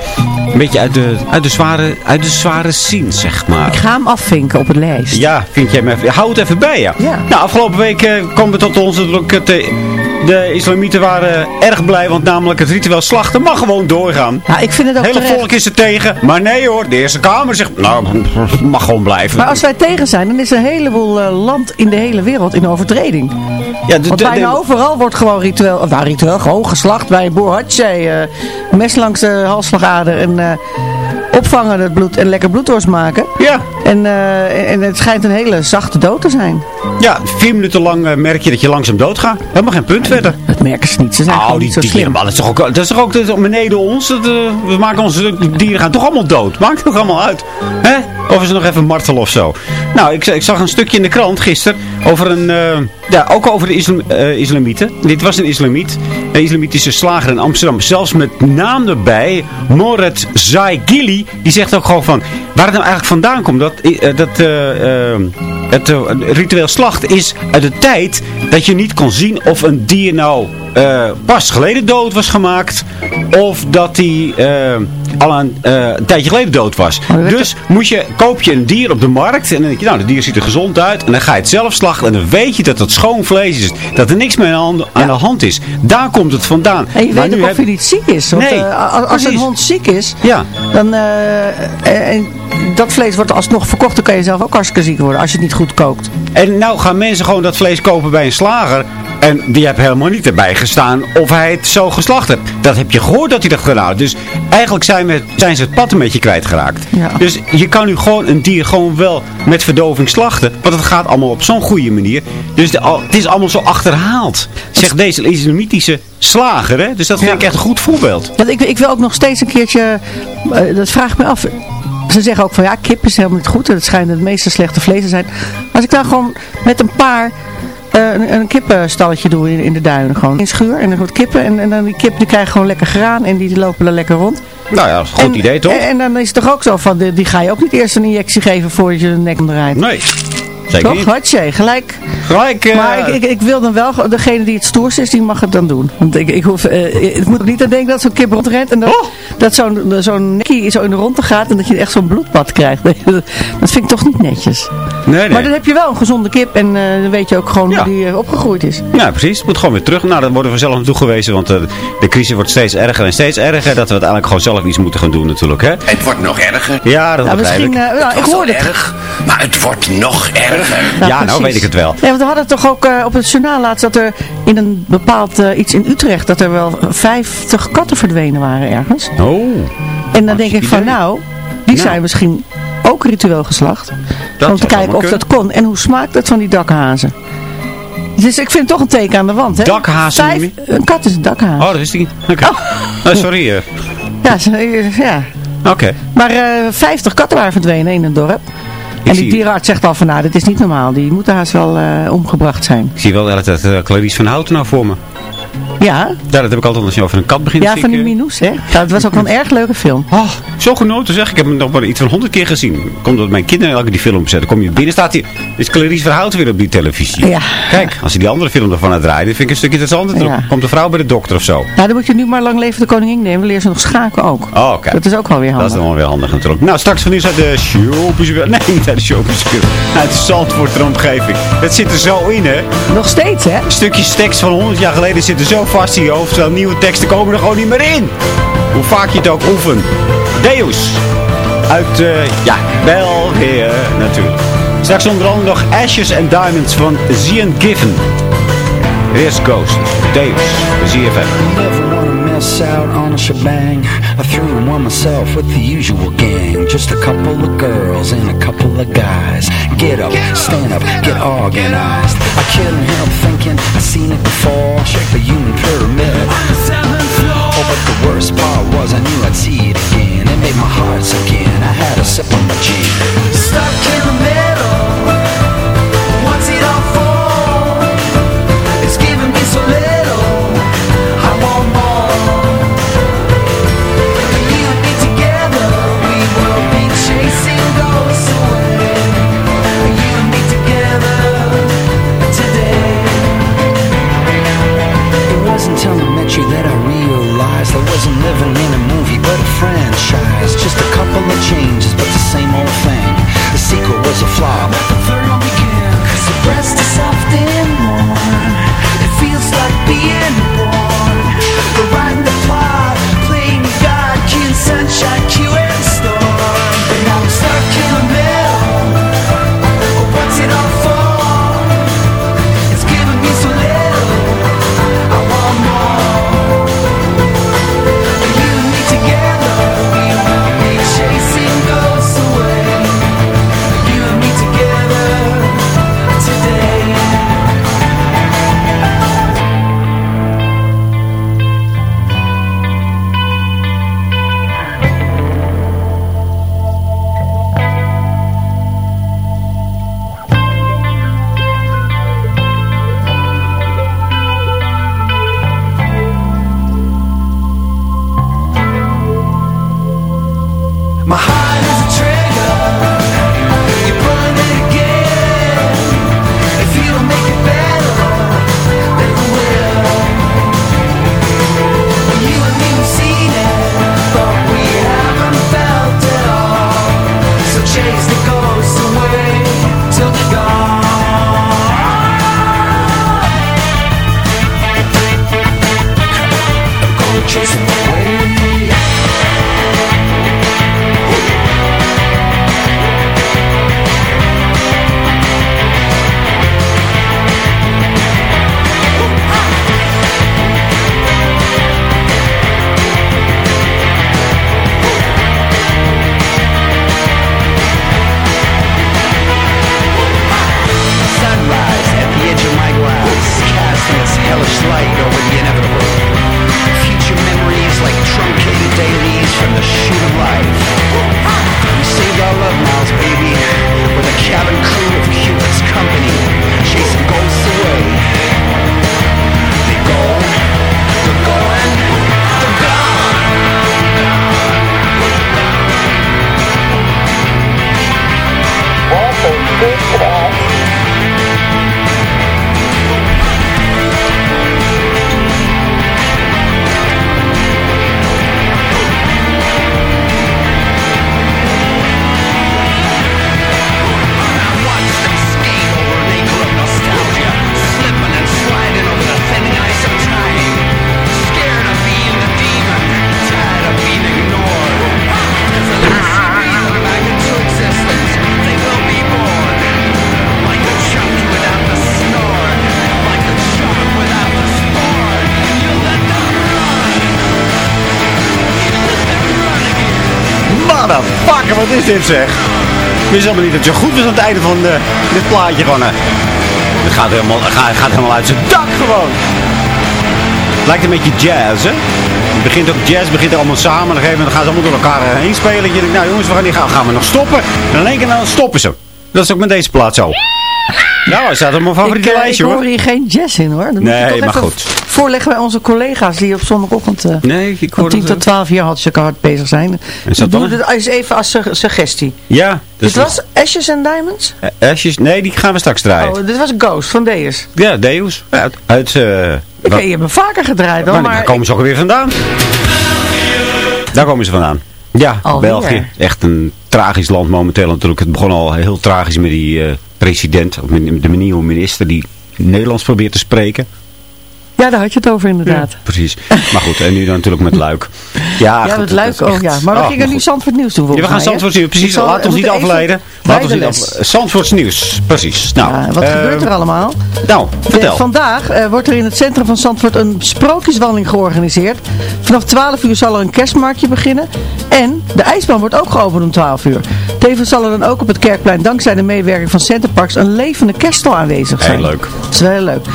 Speaker 8: Een beetje uit de, uit de, zware, uit de zware scene, zeg maar.
Speaker 7: Ik ga hem afvinken op het lijst.
Speaker 8: Ja, vind jij hem even. Hou het even bij, ja.
Speaker 7: Ja.
Speaker 8: Nou, afgelopen week eh, kwam het tot ons dat eh, de islamieten waren erg blij, want namelijk het ritueel slachten mag gewoon doorgaan.
Speaker 7: Ja, ik vind het ook
Speaker 8: hele
Speaker 7: terecht.
Speaker 8: volk is er tegen, maar nee hoor, de Eerste Kamer zegt, nou, het mag gewoon blijven.
Speaker 7: Maar als wij tegen zijn, dan is een heleboel land in de hele wereld in overtreding.
Speaker 8: ja, de, de- de-
Speaker 7: overal wordt gewoon ritueel, of nou ritueel, gewoon geslacht bij boer Hatje. eh, mes langs de halsslagader en eh, opvangen het bloed en lekker bloedworst maken.
Speaker 8: ja,
Speaker 7: En, eh, en het schijnt een hele zachte dood te zijn.
Speaker 8: ja, vier minuten lang eh, merk je dat je langzaam doodgaat. Helemaal geen punt verder.
Speaker 7: Dat merken ze niet, ze zijn
Speaker 8: Nou,
Speaker 7: gewoon
Speaker 8: die,
Speaker 7: niet zo
Speaker 8: die
Speaker 7: slim.
Speaker 8: dat is toch ook, dat is toch ook dat beneden ons. Dat, eh, we maken onze die dieren gaan toch allemaal dood. Maakt het toch allemaal uit. Hè? Of is er nog even martelen of zo. Nou, ik, ik zag een stukje in de krant gisteren over een, ja, ook over de islam, islamieten. Dit was een islamiet. Een islamitische slager in Amsterdam. Zelfs met naam erbij. Moret Zaigili. Die zegt ook gewoon van, waar het nou eigenlijk vandaan komt. Dat, eh, dat eh, eh, het ritueel slacht is uit de tijd dat je niet kon zien of een dier nou eh, pas geleden dood was gemaakt. Of dat hij eh, al een, eh, een tijdje geleden dood was.
Speaker 7: Weet
Speaker 8: Dus moet je, koop je een dier op de markt. En dan denk je, nou, de dier ziet er gezond uit. En dan ga je het zelf slachten. En dan weet je dat het schoon vlees is. Dat er niks meer aan, de- aan de hand is. Daar komt het vandaan.
Speaker 7: En je
Speaker 8: Maar
Speaker 7: weet ook of hij niet ziek is. Want,
Speaker 8: Nee,
Speaker 7: als, als een hond ziek is,
Speaker 8: Ja.
Speaker 7: dan en dat vlees wordt alsnog verkocht. Dan kan je zelf ook hartstikke ziek worden als je het niet goed kookt.
Speaker 8: En nou gaan mensen gewoon dat vlees kopen bij een slager. En die hebben helemaal niet erbij gestaan of hij het zo geslacht heeft. Dat heb je gehoord dat hij dat gedaan heeft. Dus eigenlijk zijn, we, zijn ze het pad een beetje kwijtgeraakt.
Speaker 7: Ja.
Speaker 8: Dus je kan nu gewoon een dier gewoon wel met verdoving slachten. Want het gaat allemaal op zo'n goede manier. Dus de, al- het is allemaal zo achterhaald. Zegt deze islamitische slager. Hè? Dus dat vind
Speaker 7: Ja.
Speaker 8: ik echt een goed voorbeeld.
Speaker 7: Want ik, ik wil ook nog steeds een keertje, eh, dat vraag ik me af. Ze zeggen ook van ja, kip is helemaal niet goed. en Het schijnt het meeste slechte vlees te zijn. Als ik dan gewoon met een paar eh, een, een kippenstalletje doe in, in de duinen. Gewoon in schuur en dan wat kippen. En, en dan die kip die krijgen gewoon lekker graan en die lopen er lekker rond.
Speaker 8: Nou ja, dat is een goed
Speaker 7: en,
Speaker 8: idee toch?
Speaker 7: En, en dan is het toch ook zo van, die, die ga je ook niet eerst een injectie geven voordat je de nek omdraait.
Speaker 8: nee, zeker
Speaker 7: Toch?
Speaker 8: niet.
Speaker 7: Hartje, gelijk.
Speaker 8: Gelijk, eh,
Speaker 7: Maar ik, ik, ik wil dan wel, degene die het stoerst is, die mag het dan doen. Want ik, ik, hoef, eh, ik moet ook niet aan denken dat zo'n kip rondrent en dat,
Speaker 8: Oh!
Speaker 7: dat zo'n zo'n nekkie zo in de ronde gaat en dat je echt zo'n bloedbad krijgt. Dat vind ik toch niet netjes.
Speaker 8: nee, nee.
Speaker 7: Maar dan heb je wel een gezonde kip en eh, dan weet je ook gewoon
Speaker 8: Ja.
Speaker 7: hoe die opgegroeid is.
Speaker 8: Ja, precies. Het moet gewoon weer terug. Nou, daar worden we zelf naartoe gewezen. Want de crisis wordt steeds erger en steeds erger. Dat we uiteindelijk gewoon zelf iets moeten gaan doen natuurlijk. Hè?
Speaker 15: Het wordt nog erger.
Speaker 8: Ja, dat
Speaker 7: Nou,
Speaker 8: begrijp
Speaker 7: misschien,
Speaker 8: ik.
Speaker 7: eh, nou, ik
Speaker 15: Het was
Speaker 7: hoorde
Speaker 15: al
Speaker 7: het.
Speaker 15: erg, maar het wordt nog erger.
Speaker 8: Ja, nou
Speaker 7: precies.
Speaker 8: weet ik het wel.
Speaker 7: Ja, want we hadden toch ook eh, op het journaal laatst dat er in een bepaald eh, iets in Utrecht, dat er wel 50 katten verdwenen waren ergens.
Speaker 8: Oh,
Speaker 7: En dan denk ik van
Speaker 8: idee.
Speaker 7: nou, die
Speaker 8: Nou.
Speaker 7: zijn misschien ook ritueel geslacht.
Speaker 8: dat
Speaker 7: om te kijken of dat kon. En hoe smaakt het van die dakhazen? Dus ik vind toch een teken aan de wand. Hè?
Speaker 8: Dakhazen
Speaker 7: Vijf, Een kat is een dakhaas.
Speaker 8: Oh, dat wist ik niet. Oké. Oh, sorry. eh.
Speaker 7: Ja.
Speaker 8: Oké.
Speaker 7: Maar eh 50 katten waren verdwenen in het dorp. En die
Speaker 8: zie-
Speaker 7: dierenarts zegt al van nou, dit is niet normaal. Die moeten haast wel eh, omgebracht zijn.
Speaker 8: Ik zie wel tijd uh, Clarice van Houten nou voor me.
Speaker 7: Ja,
Speaker 8: Ja, dat heb ik altijd als je over een kat begint.
Speaker 7: ja van die Minoes, hè. Ja, het was ook wel een erg leuke film.
Speaker 8: Oh, zo genoten zeg. Ik heb hem nog maar iets van honderd keer gezien. Komt dat mijn kinderen elke die film zetten. Dan kom je binnen, staat hij. Is Clarice van Houten weer op die televisie.
Speaker 7: Ja.
Speaker 8: Kijk, als hij die andere film ervan dan vind ik een stukje interessanter.
Speaker 7: Ja.
Speaker 8: Dan komt de vrouw bij de dokter of zo.
Speaker 7: Nou, dan moet je nu maar lang leven de koningin nemen. Leer ze nog schaken ook.
Speaker 8: Oh, oké.
Speaker 7: Dat is ook wel weer
Speaker 8: Dat is
Speaker 7: handig.
Speaker 8: dan wel weer handig natuurlijk. Nou, straks van nieuws uit de showbiz. Nee, niet uit de showbiz. Uit Zandvoort en omgeving. Dat zit er zo in, hè.
Speaker 7: Nog steeds, hè?
Speaker 8: Stukjes tekst van 100 jaar geleden zitten zo vast in je hoofd. Terwijl nieuwe teksten komen er gewoon niet meer in. Hoe vaak je het ook oefent. Deus. Uit, eh, ja, België natuurlijk. Straks onder andere nog Ashes and Diamonds van Zian Given. Eerst Ghost, Deus, ZFM.
Speaker 16: Wanna out on a shebang. I threw one myself with the usual gang. Just a couple of girls and a couple of guys. Get up, stand up, get organized. I couldn't help thinking I seen it before. Check the human pyramid. Oh, but the worst part was I knew I'd see it again. It made my heart sink in. I had a sip on my gin. Living in a movie but a franchise. Just a couple of changes,
Speaker 8: zeg? Ik wist niet dat zo goed was aan het einde van eh, dit plaatje gewoon. Het gaat helemaal, gaat, gaat helemaal uit zijn dak gewoon. Lijkt een beetje jazz, hè? Het begint ook jazz, begint allemaal samen. En op een gegeven moment gaan ze allemaal door elkaar eh, heen spelen. En je denkt, nou jongens, we gaan, die gaan, gaan we nog stoppen? En in één keer dan stoppen ze. Dat is ook met deze plaat zo. Nou, hij staat op mijn favoriete
Speaker 7: ik, eh,
Speaker 8: lijstje
Speaker 7: ik
Speaker 8: hoor.
Speaker 7: hoor hier geen jazz in hoor. Dat moet
Speaker 8: Nee, maar goed.
Speaker 7: voorleggen bij onze collega's die op zondagochtend eh,
Speaker 8: Nee, ik hoor
Speaker 7: 10
Speaker 8: het,
Speaker 7: tot
Speaker 8: eh,
Speaker 7: 12 jaar hartstikke hard bezig zijn.
Speaker 8: Is dat dan?
Speaker 7: het eens even als su- suggestie.
Speaker 8: Ja. dat
Speaker 7: Dit was Ashes and Diamonds?
Speaker 8: Ashes, nee, die gaan we straks draaien.
Speaker 7: Oh, dit was Ghost van Deus.
Speaker 8: Ja, Deus. Uit, uit eh,
Speaker 7: weet, je hebt hem vaker gedraaid hoor,
Speaker 8: maar,
Speaker 7: maar
Speaker 8: daar komen ze ook weer vandaan. Daar komen ze vandaan. Ja,
Speaker 7: Alweer?
Speaker 8: België. Echt een tragisch land momenteel natuurlijk. Het begon al heel tragisch met die eh, president, of met de nieuwe minister die Nederlands probeert te spreken.
Speaker 7: Ja, daar had je het over inderdaad.
Speaker 8: Precies. Maar goed, en nu dan natuurlijk met Luik. Ja,
Speaker 7: Ja,
Speaker 8: goed,
Speaker 7: het
Speaker 8: dat
Speaker 7: luik. Oh
Speaker 8: echt-
Speaker 7: ja, maar we
Speaker 8: Oh,
Speaker 7: gingen nu. Zandvoort nieuws doen
Speaker 8: Ja, we gaan
Speaker 7: mij?
Speaker 8: Zandvoorts nieuws. Precies,
Speaker 7: zal-
Speaker 8: laat ons niet
Speaker 7: even
Speaker 8: afleiden. Af... Zandvoorts nieuws. Precies. Nou,
Speaker 7: Ja, wat
Speaker 8: eh,
Speaker 7: gebeurt er allemaal?
Speaker 8: Nou, vertel.
Speaker 7: Eh, vandaag eh, wordt er in het centrum van Zandvoort een sprookjeswandeling georganiseerd. Vanaf 12 uur zal er een kerstmarktje beginnen. En de ijsbaan wordt ook geopend om 12 uur. Tevens zal er dan ook op het Kerkplein, dankzij de meewerking van Centerparks, een levende kerststal aanwezig zijn.
Speaker 8: Heel leuk.
Speaker 7: Dat is wel heel leuk.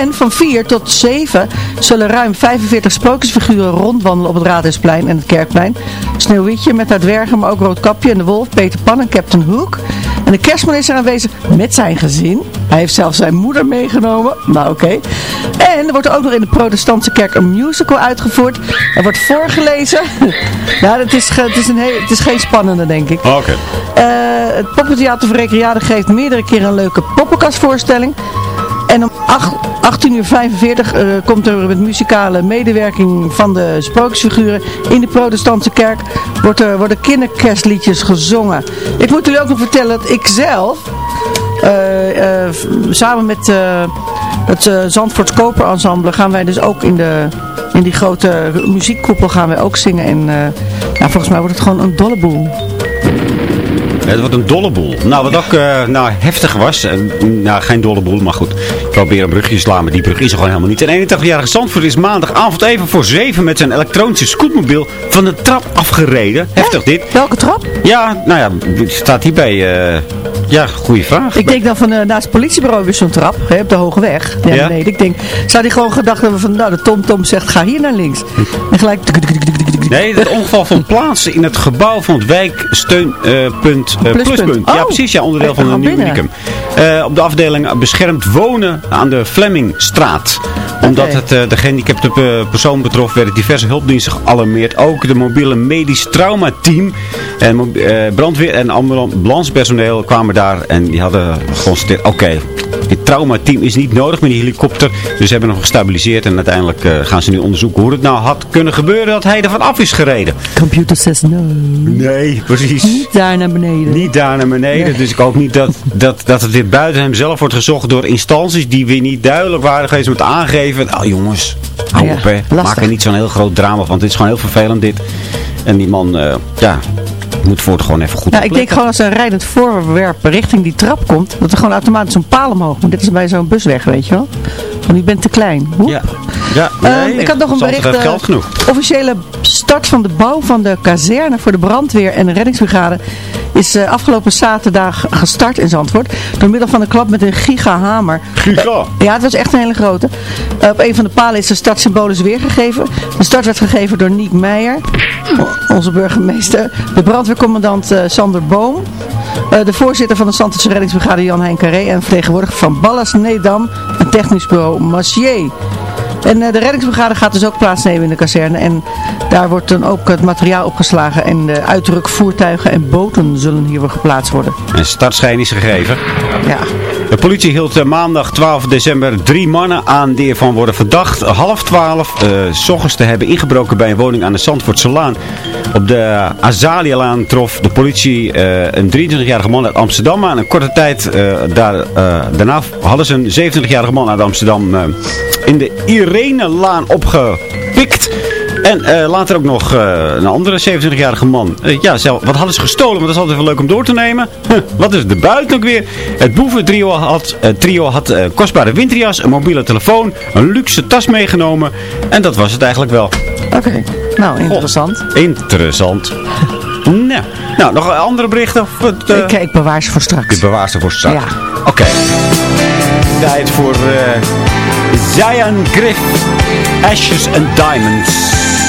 Speaker 7: En van 4 tot 7 zullen ruim 45 sprookjesfiguren rondwandelen op het Raadhuisplein en het Kerkplein. Sneeuwwitje met haar dwergen, maar ook Roodkapje en de Wolf, Peter Pan en Captain Hook. En de kerstman is er aanwezig met zijn gezin. Hij heeft zelfs zijn moeder meegenomen. Nou oké. En er wordt ook nog in de protestantse kerk een musical uitgevoerd. Er wordt voorgelezen. ja, het is, ge- het is, een heel, het is geen spannende denk ik.
Speaker 8: Oké.
Speaker 7: Eh, het Poppentheater van Recreade geeft meerdere keren een leuke poppenkastvoorstelling. En om 8 18.45 uur 45, eh, komt er met muzikale medewerking van de sprookjesfiguren in de protestantse kerk wordt er, worden kinderkerstliedjes gezongen. Ik moet jullie ook nog vertellen dat ik zelf eh, eh, samen met het Zandvoorts Koper Ensemble gaan wij dus ook in, de, in die grote muziekkoepel gaan wij ook zingen. En ja, volgens mij wordt het gewoon een dolle boel.
Speaker 8: Het wordt een dolle boel. Nou, wat ook eh, nou, heftig was. eh, nou, geen dolle boel, maar goed. Ik probeer een brugje te slaan, maar die brug is er gewoon helemaal niet. Een 81-jarige Zandvoort is maandagavond even voor 7 met zijn elektronische scootmobiel van de trap afgereden. Heftig dit.
Speaker 7: Welke trap?
Speaker 8: Ja, nou ja, staat hierbij. eh ja, goede vraag.
Speaker 7: Ik denk dan van eh, naast het politiebureau weer zo'n trap, hè, op de Hoge Weg. Ja,
Speaker 8: Ja?
Speaker 7: beneden. Ik denk, zou die gewoon gedacht hebben van, nou de Tom Tom zegt, ga hier naar links. En gelijk...
Speaker 8: Nee, het ongeval vond plaats in het gebouw van het wijksteunpunt uh,
Speaker 7: Pluspunt.
Speaker 8: Pluspunt. Ja,
Speaker 7: Oh.
Speaker 8: precies. Ja, onderdeel van Nieuwe
Speaker 7: binnen.
Speaker 8: Unicum. Eh, op de afdeling beschermd wonen aan de Flemmingstraat. Omdat het de gehandicapte persoon betrof, werden diverse hulpdiensten gealarmeerd. Ook de mobiele medisch traumateam en uh, brandweer en ambulancepersoneel kwamen daar. En die hadden geconstateerd, oké, dit traumateam is niet nodig met die helikopter. Dus ze hebben hem gestabiliseerd en uiteindelijk uh, gaan ze nu onderzoeken hoe het nou had kunnen gebeuren dat hij ervan af is gereden.
Speaker 7: Computer says no.
Speaker 8: Nee, precies.
Speaker 7: Niet daar naar beneden.
Speaker 8: Niet daar naar beneden.
Speaker 7: Nee.
Speaker 8: Dus ik hoop niet dat, dat, dat het weer buiten hem zelf wordt gezocht door instanties die weer niet duidelijk waren geweest met aangeven. Oh jongens, hou
Speaker 7: Ja,
Speaker 8: op hè.
Speaker 7: lastig.
Speaker 8: Maak er niet zo'n heel groot drama van. Dit is gewoon heel vervelend dit. En die man, uh, ja, moet voor het gewoon even goed
Speaker 7: Ja, ik denk gewoon als een rijdend voorwerp richting die trap komt, dat er gewoon automatisch zo'n paal omhoog moet. Dit is bij zo'n busweg, weet je wel. Want ik ben te klein. Hoep.
Speaker 8: Ja. Ja,
Speaker 7: Uh,
Speaker 8: nee,
Speaker 7: ik had nog een bericht.
Speaker 8: geld genoeg.
Speaker 7: officiële start van de bouw van de kazerne voor de brandweer en de reddingsbrigade is uh, afgelopen zaterdag gestart in Zandvoort. Door middel van een klap met een gigahamer.
Speaker 8: Giga?
Speaker 7: ja, het was echt een hele grote. Uh, op een van de palen is de start symbolisch weergegeven. De start werd gegeven door Niek Meijer, onze burgemeester. De brandweercommandant uh, Sander Boom. de voorzitter van de Zandvoortse reddingsbrigade Jan Hein Carré. En vertegenwoordiger van Ballas Nedam en technisch bureau Massier. En uh, de reddingsbrigade gaat dus ook plaatsnemen in de kazerne. En daar wordt dan ook het materiaal opgeslagen. En de uitdrukvoertuigen en boten zullen hier weer geplaatst worden.
Speaker 8: En startschijn is gegeven.
Speaker 7: Ja.
Speaker 8: De politie hield uh, maandag 12 december drie mannen aan die ervan worden verdacht. Half twaalf uh, s ochtends te hebben ingebroken bij een woning aan de Zandvoortse Laan. Op de Azalialaan trof de politie uh, een 23-jarige man uit Amsterdam aan. Een korte tijd daar, daarna hadden ze een 27-jarige man uit Amsterdam in de Irene-laan opgepikt. En uh, later ook nog uh, een andere 27-jarige man. Uh, ja, zelf, wat hadden ze gestolen? Want dat is altijd wel leuk om door te nemen. Huh, wat is de buiten ook weer? Het boeventrio had, trio had kostbare winterjas, een mobiele telefoon, een luxe tas meegenomen. En dat was het eigenlijk wel.
Speaker 7: Oké, okay. nou interessant.
Speaker 8: Oh, interessant. nou, nou, nog andere berichten? Of het,
Speaker 7: ik, ik bewaar ze voor straks.
Speaker 8: Ik bewaar ze voor straks.
Speaker 7: Ja.
Speaker 8: Oké. Okay. Tijd voor Zion Griff, Ashes and Diamonds.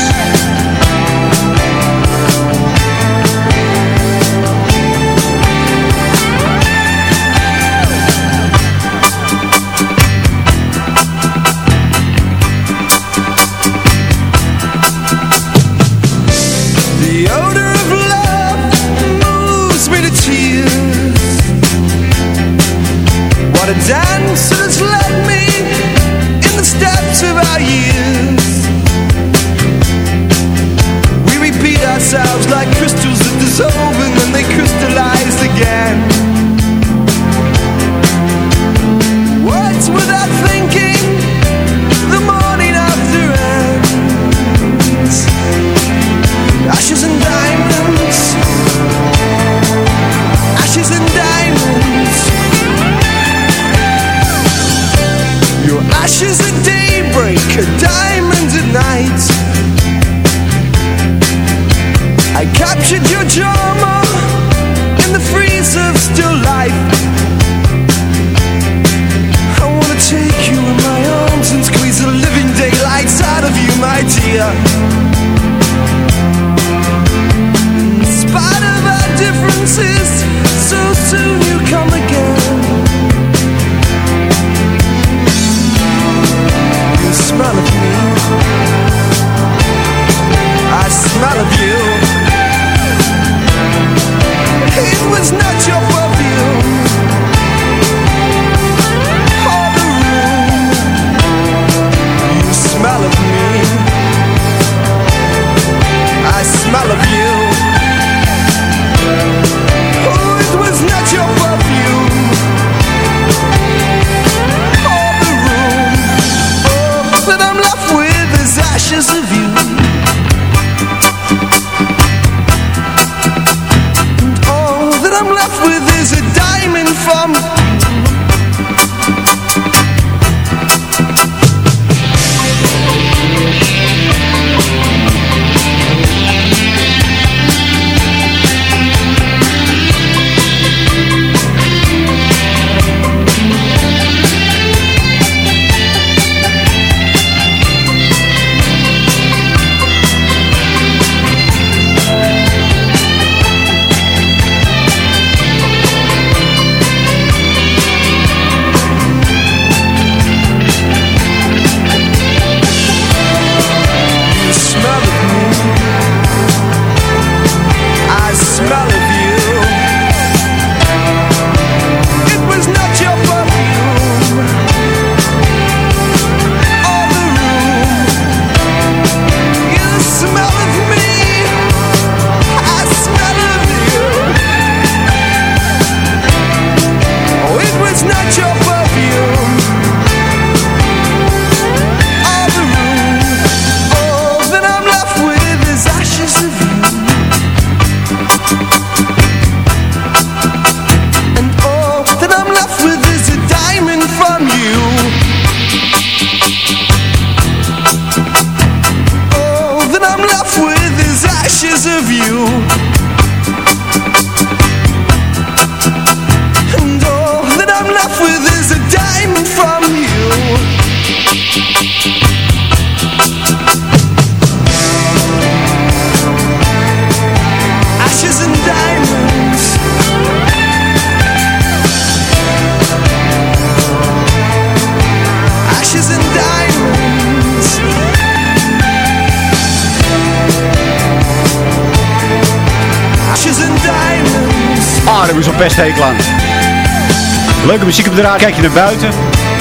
Speaker 8: Leuke muziek op de raad. Kijk je naar buiten.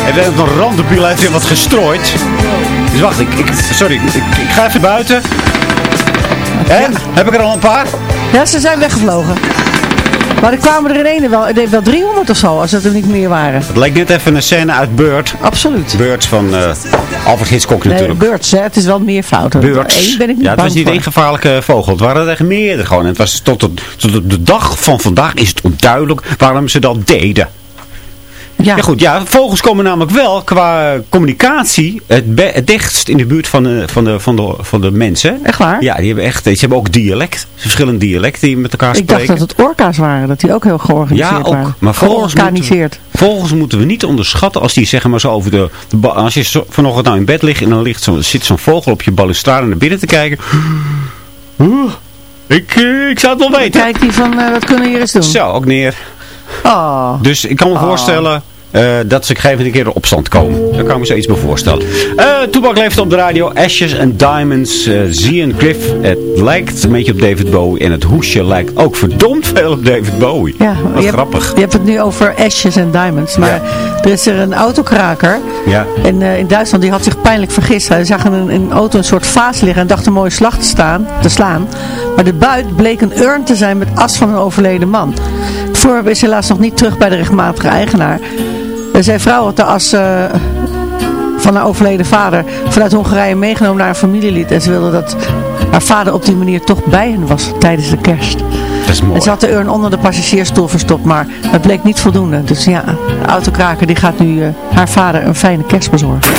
Speaker 8: En heeft een randenbiel heeft weer wat gestrooid. Dus wacht, ik, ik, sorry, ik, ik ga even buiten. En? Heb ik er al een paar?
Speaker 7: Ja, ze zijn weggevlogen. Maar er kwamen er in ene wel, wel 300 of zo, als het er niet meer waren.
Speaker 8: Het lijkt net even een scène uit Bird.
Speaker 7: Absoluut.
Speaker 8: Birds van eh Alfred Hitchcock
Speaker 7: Nee,
Speaker 8: natuurlijk.
Speaker 7: birds, hè. Het is wel meer fouten.
Speaker 8: Birds.
Speaker 7: Eén ben ik niet
Speaker 8: ja, het was niet één gevaarlijke vogel. Het waren er echt meerdere gewoon. En het was tot, op- tot op de dag van vandaag is het onduidelijk waarom ze dat deden.
Speaker 7: Ja.
Speaker 8: goed, ja, vogels komen namelijk wel qua communicatie het, dichtst in de buurt van de, van de, van de, van de mensen.
Speaker 7: Echt waar?
Speaker 8: Ja, die hebben echt, ze hebben ook dialect. Verschillende dialecten die met elkaar
Speaker 7: Ik
Speaker 8: spreken.
Speaker 7: dacht dat het orka's waren, dat die ook heel georganiseerd
Speaker 8: Ja, ook.
Speaker 7: waren.
Speaker 8: Maar vogels moeten, vogels moeten we niet onderschatten als die zeggen maar zo over de... de als je zo, vanochtend nou in bed ligt en dan ligt zo, zit zo'n vogel op je balustrade naar binnen te kijken. Ik, eh, ik zou het wel weten.
Speaker 7: Kijk die van, eh, wat kunnen we hier eens doen?
Speaker 8: Zo, ook neer.
Speaker 7: Oh.
Speaker 8: Dus ik kan me voorstellen eh, dat ze een gegeven moment een keer in opstand komen. Daar kan ik me zoiets bij voorstellen. Eh Toebak leeft op de radio. Ashes and Diamonds. eh Zian Cliff. Het lijkt een beetje op David Bowie. En het hoesje lijkt ook verdomd veel op David Bowie.
Speaker 7: Ja,
Speaker 8: Wat
Speaker 7: je
Speaker 8: grappig.
Speaker 7: Hebt, je hebt het nu over ashes en diamonds. Maar er is er een autokraker.
Speaker 8: Ja.
Speaker 7: En in Duitsland, die had zich pijnlijk vergist. Hij zag in een, een auto een soort vaas liggen en dacht een mooie slag te, staan, te slaan. Maar de buit bleek een urn te zijn met as van een overleden man. Het voorwerp is helaas nog niet terug bij de rechtmatige eigenaar. Eh, Zijn vrouw had de as eh, van haar overleden vader vanuit Hongarije meegenomen naar een familielid. En ze wilde dat haar vader op die manier toch bij hen was tijdens de kerst.
Speaker 8: Dat is mooi.
Speaker 7: En ze had de urn onder de passagiersstoel verstopt, maar het bleek niet voldoende. Dus ja, de autokraker die gaat nu eh, haar vader een fijne kerst bezorgen.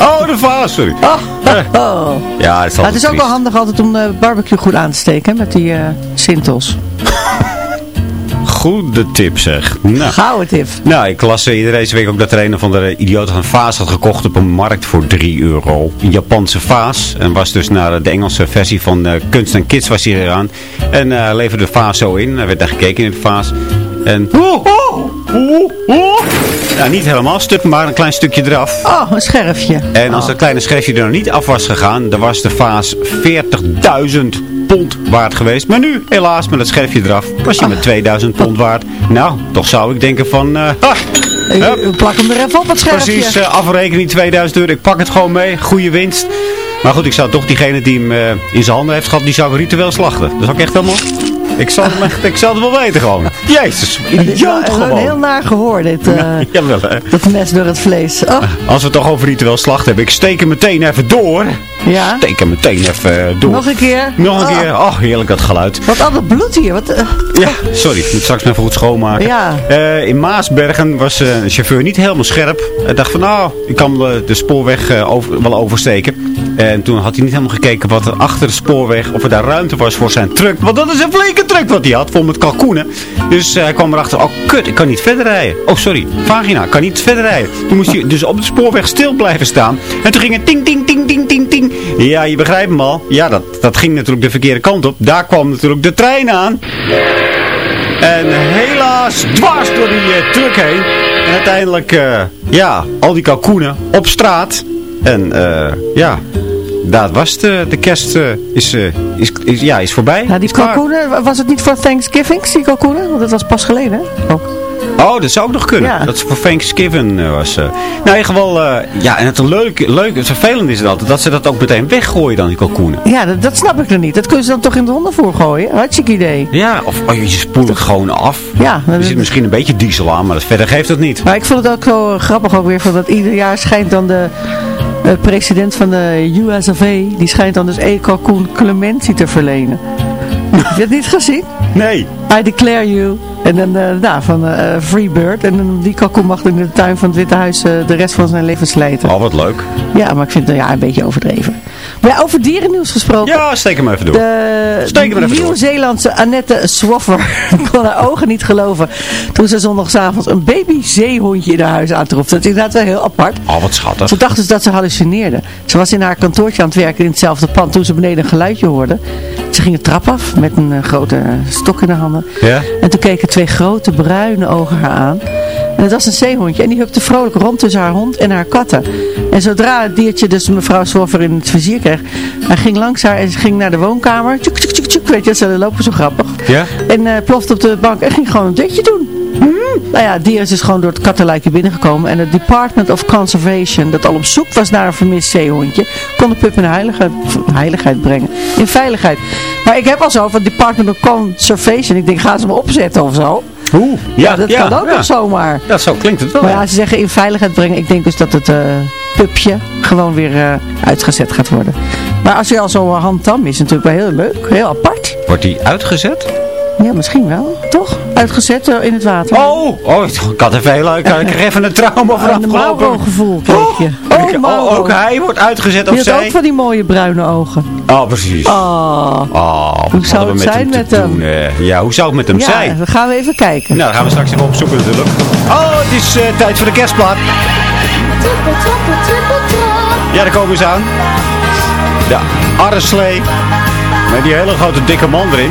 Speaker 8: Oh, de vaas, sorry.
Speaker 7: Oh, oh.
Speaker 8: Ja, het is,
Speaker 7: Maar het is ook wel handig altijd om de barbecue goed aan te steken hè, met die eh sintels.
Speaker 8: Goede tip zeg. Nou.
Speaker 7: Gouden tip.
Speaker 8: Nou, ik las eh, deze week ook dat er een of andere idioot een vaas had gekocht op een markt voor 3 euro. Een Japanse vaas. En was dus naar de Engelse versie van eh, Kunst en Kids was hij eraan. En eh, leverde de vaas zo in. Er werd daar gekeken in de vaas. En... Nou, niet helemaal stuk, maar een klein stukje eraf.
Speaker 7: Oh, een scherfje.
Speaker 8: En als dat kleine scherfje er nog niet af was gegaan, dan was de vaas 40.000 pond waard geweest. Maar nu, helaas, met het scherfje eraf, was hij met 2000 pond waard. Nou, toch zou ik denken van... eh, ah, hup.
Speaker 7: U plak hem er even op, het scherfje.
Speaker 8: Precies, afrekening 2000 euro. Ik pak het gewoon mee. Goede winst. Maar goed, ik zou toch diegene die hem in zijn handen heeft gehad, die zou ik ritueel slachten. Dat is ook echt helemaal... Ik zal, hem ik zal het wel weten gewoon. Jezus, idioot
Speaker 7: een
Speaker 8: gewoon.
Speaker 7: heel naar gehoor, dit. eh,
Speaker 8: Jawel, hè.
Speaker 7: dat mes door het vlees. Oh,
Speaker 8: Als we het toch over ritueel slachten hebben, ik steek hem meteen even door.
Speaker 7: ja.
Speaker 8: Steek hem meteen even eh, door.
Speaker 7: Nog een keer.
Speaker 8: Nog een
Speaker 7: Oh,
Speaker 8: keer. Oh, heerlijk dat geluid.
Speaker 7: Wat al dat bloed hier. Wat, eh,
Speaker 8: Ja, sorry. Ik moet straks even goed schoonmaken.
Speaker 7: Ja.
Speaker 8: In Maasbergen was een chauffeur niet helemaal scherp. Hij dacht van, nou, ik kan de, spoorweg over, wel oversteken. En toen had hij niet helemaal gekeken wat er achter de spoorweg, of er daar ruimte was voor zijn truck. Want dat is een flinke truck wat hij had, vol met kalkoenen. Dus eh, hij kwam erachter, oh kut, ik kan niet verder rijden. Oh, sorry, vagina, kan niet verder rijden. Toen moest hij dus op de spoorweg stil blijven staan. En toen ging het ting, ting, ting, ting, ting, ting. Ja, je begrijpt hem al. Ja, dat, dat ging natuurlijk de verkeerde kant op. Daar kwam natuurlijk de trein aan. En helaas dwars door die eh, truck heen. En uiteindelijk, eh, ja, al die kalkoenen op straat. En eh, ja, dat was eh, De kerst eh, is, eh, is, is, ja, is voorbij.
Speaker 7: nou, die kalkoenen, was het niet voor Thanksgiving, die kalkoenen? Want dat was pas geleden, hè? Ook.
Speaker 8: Oh, dat zou ook nog kunnen.
Speaker 7: Ja.
Speaker 8: Dat het voor Thanksgiving eh, was. Nou, in ieder geval, ja, en het leuke, leuke, het vervelende is altijd dat ze dat ook meteen weggooien dan, die kalkoenen.
Speaker 7: Ja, dat, dat snap ik er niet. Dat kunnen ze dan toch in de hondenvoer gooien? Hartstikke idee.
Speaker 8: Ja, of oh, je spoelt het gewoon af.
Speaker 7: Ja,
Speaker 8: Er
Speaker 7: dat-
Speaker 8: zit misschien een beetje diesel aan, maar dat verder geeft het niet.
Speaker 7: Maar ik vond het ook zo grappig ook weer, van dat ieder jaar schijnt dan de president van de USAV, die schijnt dan dus één kalkoen clementie te verlenen. Heb je het niet gezien?
Speaker 8: Nee.
Speaker 7: I declare you. En dan eh, nou, van eh Free Bird. En dan die kalkoen mag in de tuin van het Witte Huis eh, de rest van zijn leven slijten.
Speaker 8: Oh, wat leuk.
Speaker 7: Ja, maar ik vind het ja, een beetje overdreven. Maar ja, over dierennieuws gesproken.
Speaker 8: Ja, steek hem even door.
Speaker 7: De
Speaker 8: Steek hem even door.
Speaker 7: Nieuw-Zeelandse Annette Swaffer kon haar ogen niet geloven toen ze zondagavond een babyzeehondje in haar huis aantrof. Dat is inderdaad wel heel apart.
Speaker 8: Oh, wat schattig.
Speaker 7: Ze dacht dus dat ze hallucineerde. Ze was in haar kantoortje aan het werken in hetzelfde pand toen ze beneden een geluidje hoorde. Ze ging de trap af met een eh, grote eh, stok in de handen.
Speaker 8: Ja?
Speaker 7: En toen keken twee grote bruine ogen haar aan. En het was een zeehondje. En die hupte vrolijk rond tussen haar hond en haar katten. En zodra het diertje dus mevrouw Swaffer in het vizier kreeg, hij ging langs haar en ze ging naar de woonkamer. Tjuk, tjuk, tjuk, tjuk, weet je, ze lopen zo grappig.
Speaker 8: Ja?
Speaker 7: En eh plofte op de bank en ging gewoon een dutje doen. Nou ja, het dier is dus gewoon door het kattenluikje binnengekomen. En het Department of Conservation, dat al op zoek was naar een vermist zeehondje, kon de pup in heiligheid, heiligheid brengen. In veiligheid. Maar ik heb al zo van Department of Conservation. Ik denk, gaan ze me opzetten of zo?
Speaker 8: Oeh.
Speaker 7: Ja, dat kan ook
Speaker 8: ja.
Speaker 7: nog zomaar.
Speaker 8: Dat zo klinkt het wel.
Speaker 7: Maar ja, ze zeggen in veiligheid brengen. Ik denk dus dat het eh, pupje gewoon weer eh, uitgezet gaat worden. Maar als je al zo handtam is, natuurlijk wel heel leuk. Heel apart.
Speaker 8: Wordt die uitgezet?
Speaker 7: Ja, misschien wel. Toch? Uitgezet eh, in het water.
Speaker 8: Oh, oh, ik had even heel leuk. Ik kreeg even een trauma van
Speaker 7: Een
Speaker 8: afgelopen.
Speaker 7: gevoel kreeg je.
Speaker 8: Oh,
Speaker 7: Oh, Mauro.
Speaker 8: oh, ook hij wordt uitgezet
Speaker 7: had
Speaker 8: zij?
Speaker 7: ook van die mooie bruine ogen.
Speaker 8: Oh, precies.
Speaker 7: Oh.
Speaker 8: Oh,
Speaker 7: Hoe zou het zijn met hem?
Speaker 8: doen, eh? ja, hoe zou het met hem
Speaker 7: ja,
Speaker 8: zijn?
Speaker 7: dan gaan we even kijken.
Speaker 8: Nou, dan gaan we straks even opzoeken natuurlijk. Oh, het is eh, tijd voor de kerstplaat. Ja, daar komen ze aan. De arreslee. Met die hele grote dikke man erin.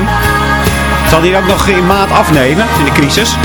Speaker 8: Zal die ook nog in maat afnemen in de crisis?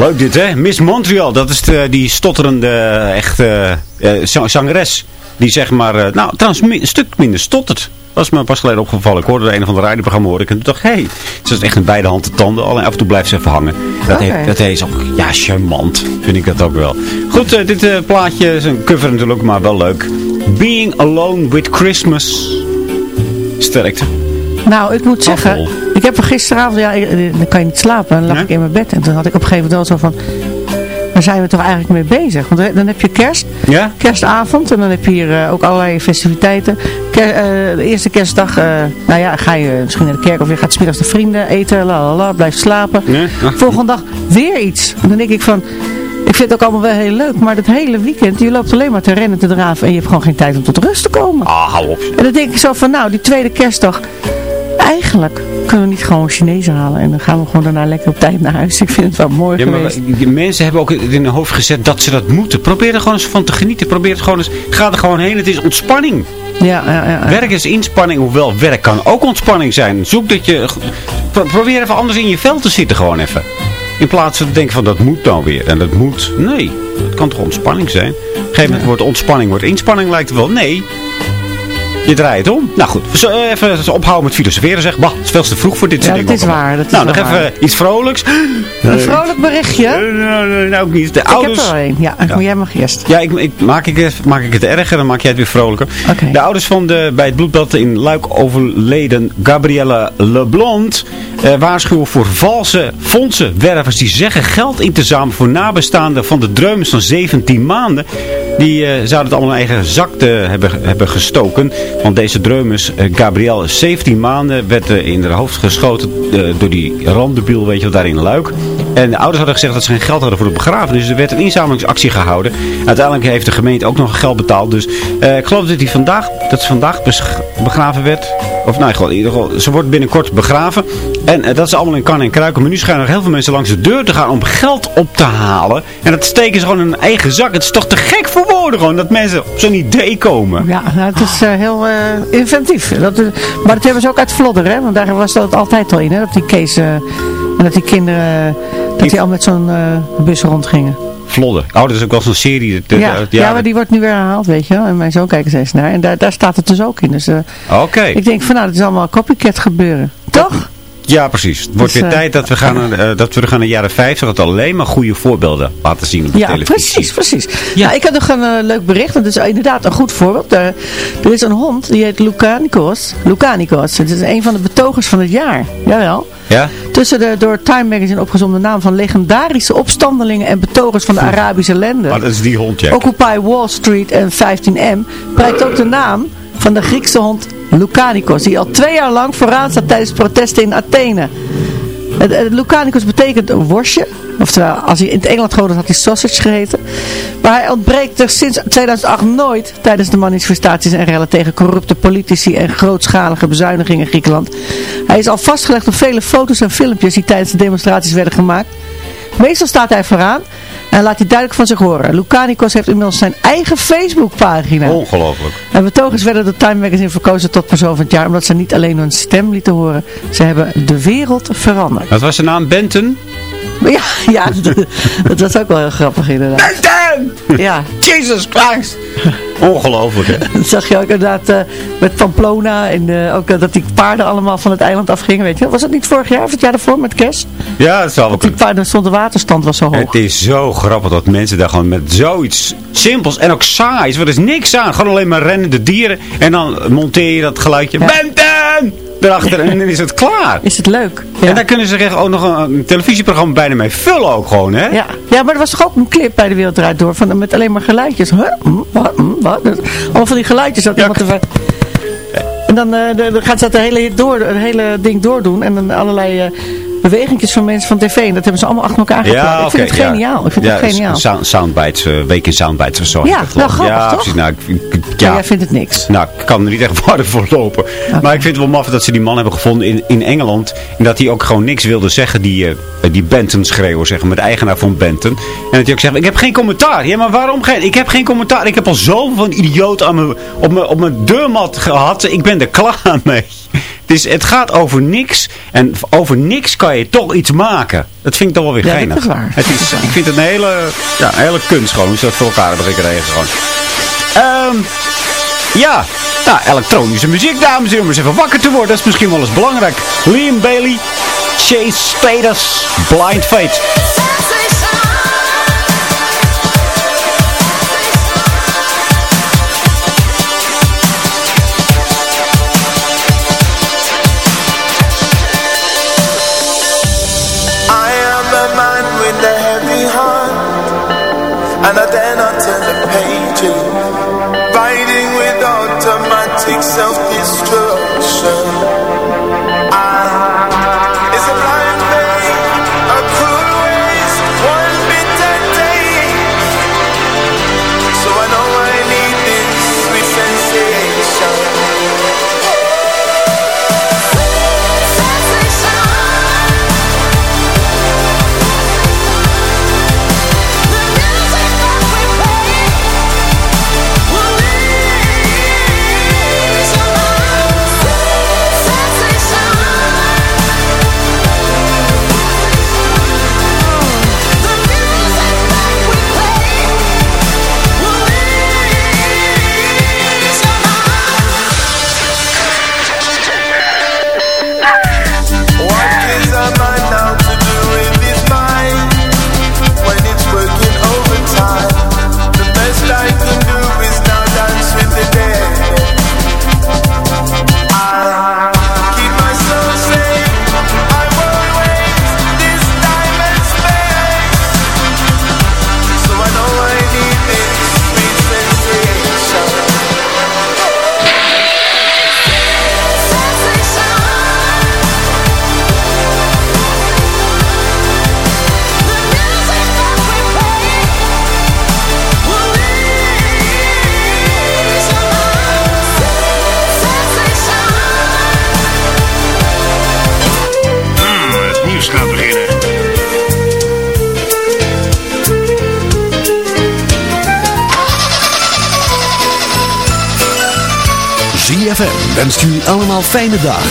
Speaker 8: Leuk dit, hè? Miss Montreal, dat is de, die stotterende, eh, eh, zang- zangeres. Die zeg maar, nou, trouwens, een stuk minder stottert. Dat is me pas geleden opgevallen. Ik hoorde er een van de radioprogramma horen. Ik en toen dacht, hé, hey, ze is echt een beide handen tanden. Alleen af en toe blijft ze even hangen. Dat,
Speaker 7: Oké.
Speaker 8: heeft, dat is ook, ja, charmant. Vind ik dat ook wel. Goed, dit plaatje is een cover natuurlijk, maar wel leuk. Being Alone with Christmas. Sterkte.
Speaker 7: Nou, ik moet zeggen,
Speaker 8: Afval.
Speaker 7: Ik heb er gisteravond, ja, eh, dan kan je niet slapen. Dan lag ik in mijn bed en toen had ik op een gegeven moment wel zo van, waar zijn we toch eigenlijk mee bezig? Want dan heb je kerst,
Speaker 8: Ja?
Speaker 7: kerstavond en dan heb je hier eh, ook allerlei festiviteiten. Ker- eh, de eerste kerstdag, nou ja, ga je misschien naar de kerk of je gaat 's middags de vrienden eten, la la la, blijft slapen.
Speaker 8: Ah.
Speaker 7: Volgende dag weer iets. En dan denk ik van, ik vind het ook allemaal wel heel leuk, maar dat hele weekend, je loopt alleen maar te rennen, te draven en je hebt gewoon geen tijd om tot rust te komen.
Speaker 8: Ah, hou op.
Speaker 7: En dan denk ik zo van, nou, die tweede kerstdag, eigenlijk kunnen we niet gewoon Chinezen halen. En dan gaan we gewoon daarna lekker op tijd naar huis. Ik vind het wel mooi
Speaker 8: Ja, maar
Speaker 7: geweest.
Speaker 8: mensen hebben ook in hun hoofd gezet dat ze dat moeten. Probeer er gewoon eens van te genieten. Probeer het gewoon eens. Ga er gewoon heen. Het is ontspanning.
Speaker 7: Ja, ja, ja.
Speaker 8: Werk is inspanning. Hoewel werk kan ook ontspanning zijn. Zoek dat je... pro- probeer even anders in je vel te zitten gewoon even. In plaats van te denken van dat moet dan weer. En dat moet. Nee. Het kan toch ontspanning zijn. Op een gegeven moment wordt ontspanning wordt inspanning lijkt het wel. Nee. Je draait om. Nou goed, zo, eh, even ophouden met filosoferen zeg. Bah, het is veel te vroeg voor dit
Speaker 7: Ja,
Speaker 8: soort
Speaker 7: dat
Speaker 8: dingen.
Speaker 7: is waar, dat is
Speaker 8: nou, nog even
Speaker 7: waar.
Speaker 8: iets vrolijks.
Speaker 7: Een vrolijk berichtje.
Speaker 8: Nou, nou, nou, ook niet. De
Speaker 7: Ik heb er wel een. Ja, maar jij mag eerst.
Speaker 8: Ja, ik, ik, maak, ik, het- maak ik het erger, dan maak jij het weer vrolijker. De ouders van de bij het bloedbad in Luik overleden Gabrielle Leblond eh, waarschuwen voor valse fondsenwervers die zeggen geld in te zamelen voor nabestaanden van de dreumes van 17 maanden. Die eh, zouden het allemaal in eigen zak te hebben, hebben gestoken. Want deze dreumes, eh, Gabrielle, 17 maanden, werd eh, in haar hoofd geschoten eh, door die randebiel, weet je wel, daar in Luik. En de ouders hadden gezegd dat ze geen geld hadden voor de begrafenis. Dus er werd een inzamelingsactie gehouden. Uiteindelijk heeft de gemeente ook nog geld betaald. Dus eh, ik geloof dat, die vandaag, dat vandaag begraven werd. Of nou, in ieder geval, ze wordt binnenkort begraven. En eh, dat is allemaal in kan en kruiken. Maar nu schijnen er heel veel mensen langs de deur te gaan om geld op te halen. En dat steken ze gewoon in hun eigen zak. Het is toch te gek voor woorden gewoon dat mensen op zo'n idee komen.
Speaker 7: Ja, nou, het is eh, heel inventief. Dat, maar dat hebben ze ook uit Vlodder, hè? Want daar was dat altijd al in, hè? Dat die Kees en dat die kinderen, eh, dat die al met zo'n eh, bus rondgingen.
Speaker 8: Vlodder. Oh, dat is ook wel zo'n serie.
Speaker 7: Ja, ja, maar die wordt nu weer herhaald, weet je wel. En mijn zoon kijkt er steeds naar. En daar, daar staat het dus ook in. Dus eh,
Speaker 8: Oké.
Speaker 7: ik denk van, nou, dat is allemaal copycat gebeuren. Toch?
Speaker 8: Ja, precies. Het wordt
Speaker 7: Dus,
Speaker 8: weer
Speaker 7: eh,
Speaker 8: tijd dat we gaan naar, eh, dat we gaan naar de jaren 50. Dat we alleen maar goede voorbeelden laten zien op de
Speaker 7: Ja,
Speaker 8: televisie.
Speaker 7: precies, precies. Ja. ik had nog een eh, leuk bericht. Dat is inderdaad een goed voorbeeld. Er, er is een hond, die heet Lucanicos. Lucanicos. Het is een van de betogers van het jaar. Jawel.
Speaker 8: Ja?
Speaker 7: Tussen de door Time Magazine opgezomde naam van legendarische opstandelingen en betogers van de Arabische landen.
Speaker 8: Maar dat is die hond, ja.
Speaker 7: Occupy Wall Street en 15M prijkt ook de naam van de Griekse hond Lucanicos, die al twee jaar lang vooraan staat tijdens protesten in Athene. Het, Lucanicus betekent een worstje. Oftewel, als hij in het Engeland gewoond had, had hij sausage geheten. Maar hij ontbreekt er sinds 2008 nooit tijdens de manifestaties en rellen tegen corrupte politici en grootschalige bezuinigingen in Griekenland. Hij is al vastgelegd op vele foto's en filmpjes die tijdens de demonstraties werden gemaakt. Meestal staat hij vooraan en laat hij duidelijk van zich horen. Lucanicos heeft inmiddels zijn eigen Facebookpagina.
Speaker 8: Ongelooflijk.
Speaker 7: En betogers werden door Time Magazine verkozen tot persoon van het jaar. Omdat ze niet alleen hun stem lieten horen. Ze hebben de wereld veranderd.
Speaker 8: Wat was zijn naam? Benton?
Speaker 7: Ja, ja dat, dat was ook wel heel grappig inderdaad. Ja.
Speaker 8: Jesus Christ! Ongelooflijk, hè?
Speaker 7: Dat zag je ook inderdaad eh, met Pamplona. En eh, ook eh, dat die paarden allemaal van het eiland afgingen. Weet je. Was dat niet vorig jaar of het jaar daarvoor met kerst?
Speaker 8: Ja, dat zal wel
Speaker 7: Die
Speaker 8: kunnen.
Speaker 7: paarden stond de waterstand was zo hoog.
Speaker 8: Het is zo grappig dat mensen daar gewoon met zoiets simpels en ook saais, want er is niks aan. Gewoon alleen maar rennende dieren en dan monteer je dat geluidje. Benten! Erachter en dan is het klaar.
Speaker 7: Is het leuk?
Speaker 8: En daar kunnen ze echt ook nog een, een televisieprogramma bijna mee vullen ook gewoon, hè?
Speaker 7: Ja. ja, maar er was toch ook een clip bij de Wereld Draait Door van, met alleen maar geluidjes. Huh? Hm, Wat? Hm, Wat? Allemaal van die geluidjes. Dat iemand ervan- En dan, eh, de- gaat ze dat hele, door, het hele ding doordoen. En dan allerlei eh bewegingjes van mensen van tv. En dat hebben ze allemaal achter elkaar geplakt.
Speaker 8: Ja,
Speaker 7: ik vind het geniaal. Ik vind
Speaker 8: ja,
Speaker 7: het geniaal.
Speaker 8: Sound, soundbites, eh, week in soundbites of zo.
Speaker 7: Ja,
Speaker 8: ik.
Speaker 7: grappig,
Speaker 8: Ja,
Speaker 7: toch?
Speaker 8: precies. Nou, ik, ik- ik-
Speaker 7: Maar
Speaker 8: ja.
Speaker 7: jij vindt het niks.
Speaker 8: Nou, ik kan er niet echt waarde voor lopen. Maar ik vind het wel maf dat ze die man hebben gevonden in, in Engeland. En dat hij ook gewoon niks wilde zeggen, die, eh, die Benton schreeuwer, zeg maar, de eigenaar van Benton. En dat hij ook zegt, ik heb geen commentaar. Ja, maar waarom geen? Ik heb geen commentaar. Ik heb al zoveel van idioot aan op, mijn, op mijn deurmat gehad. Ik ben er klaar mee. Is, het gaat over niks. En over niks kan je toch iets maken. Dat vind ik toch wel weer
Speaker 7: Ja,
Speaker 8: geinig.
Speaker 7: dat is waar.
Speaker 8: Het is, ik vind het een hele, ja, een hele kunst gewoon. Hoe ze dat voor elkaar hebben gekregen gewoon. Ehm, ja, nou, elektronische muziek, dames en heren. Om eens even wakker te worden, dat is misschien wel eens belangrijk. Liam Bailey, Chase Status, Blind Fate.
Speaker 17: Self-destruction.
Speaker 18: Allemaal fijne. En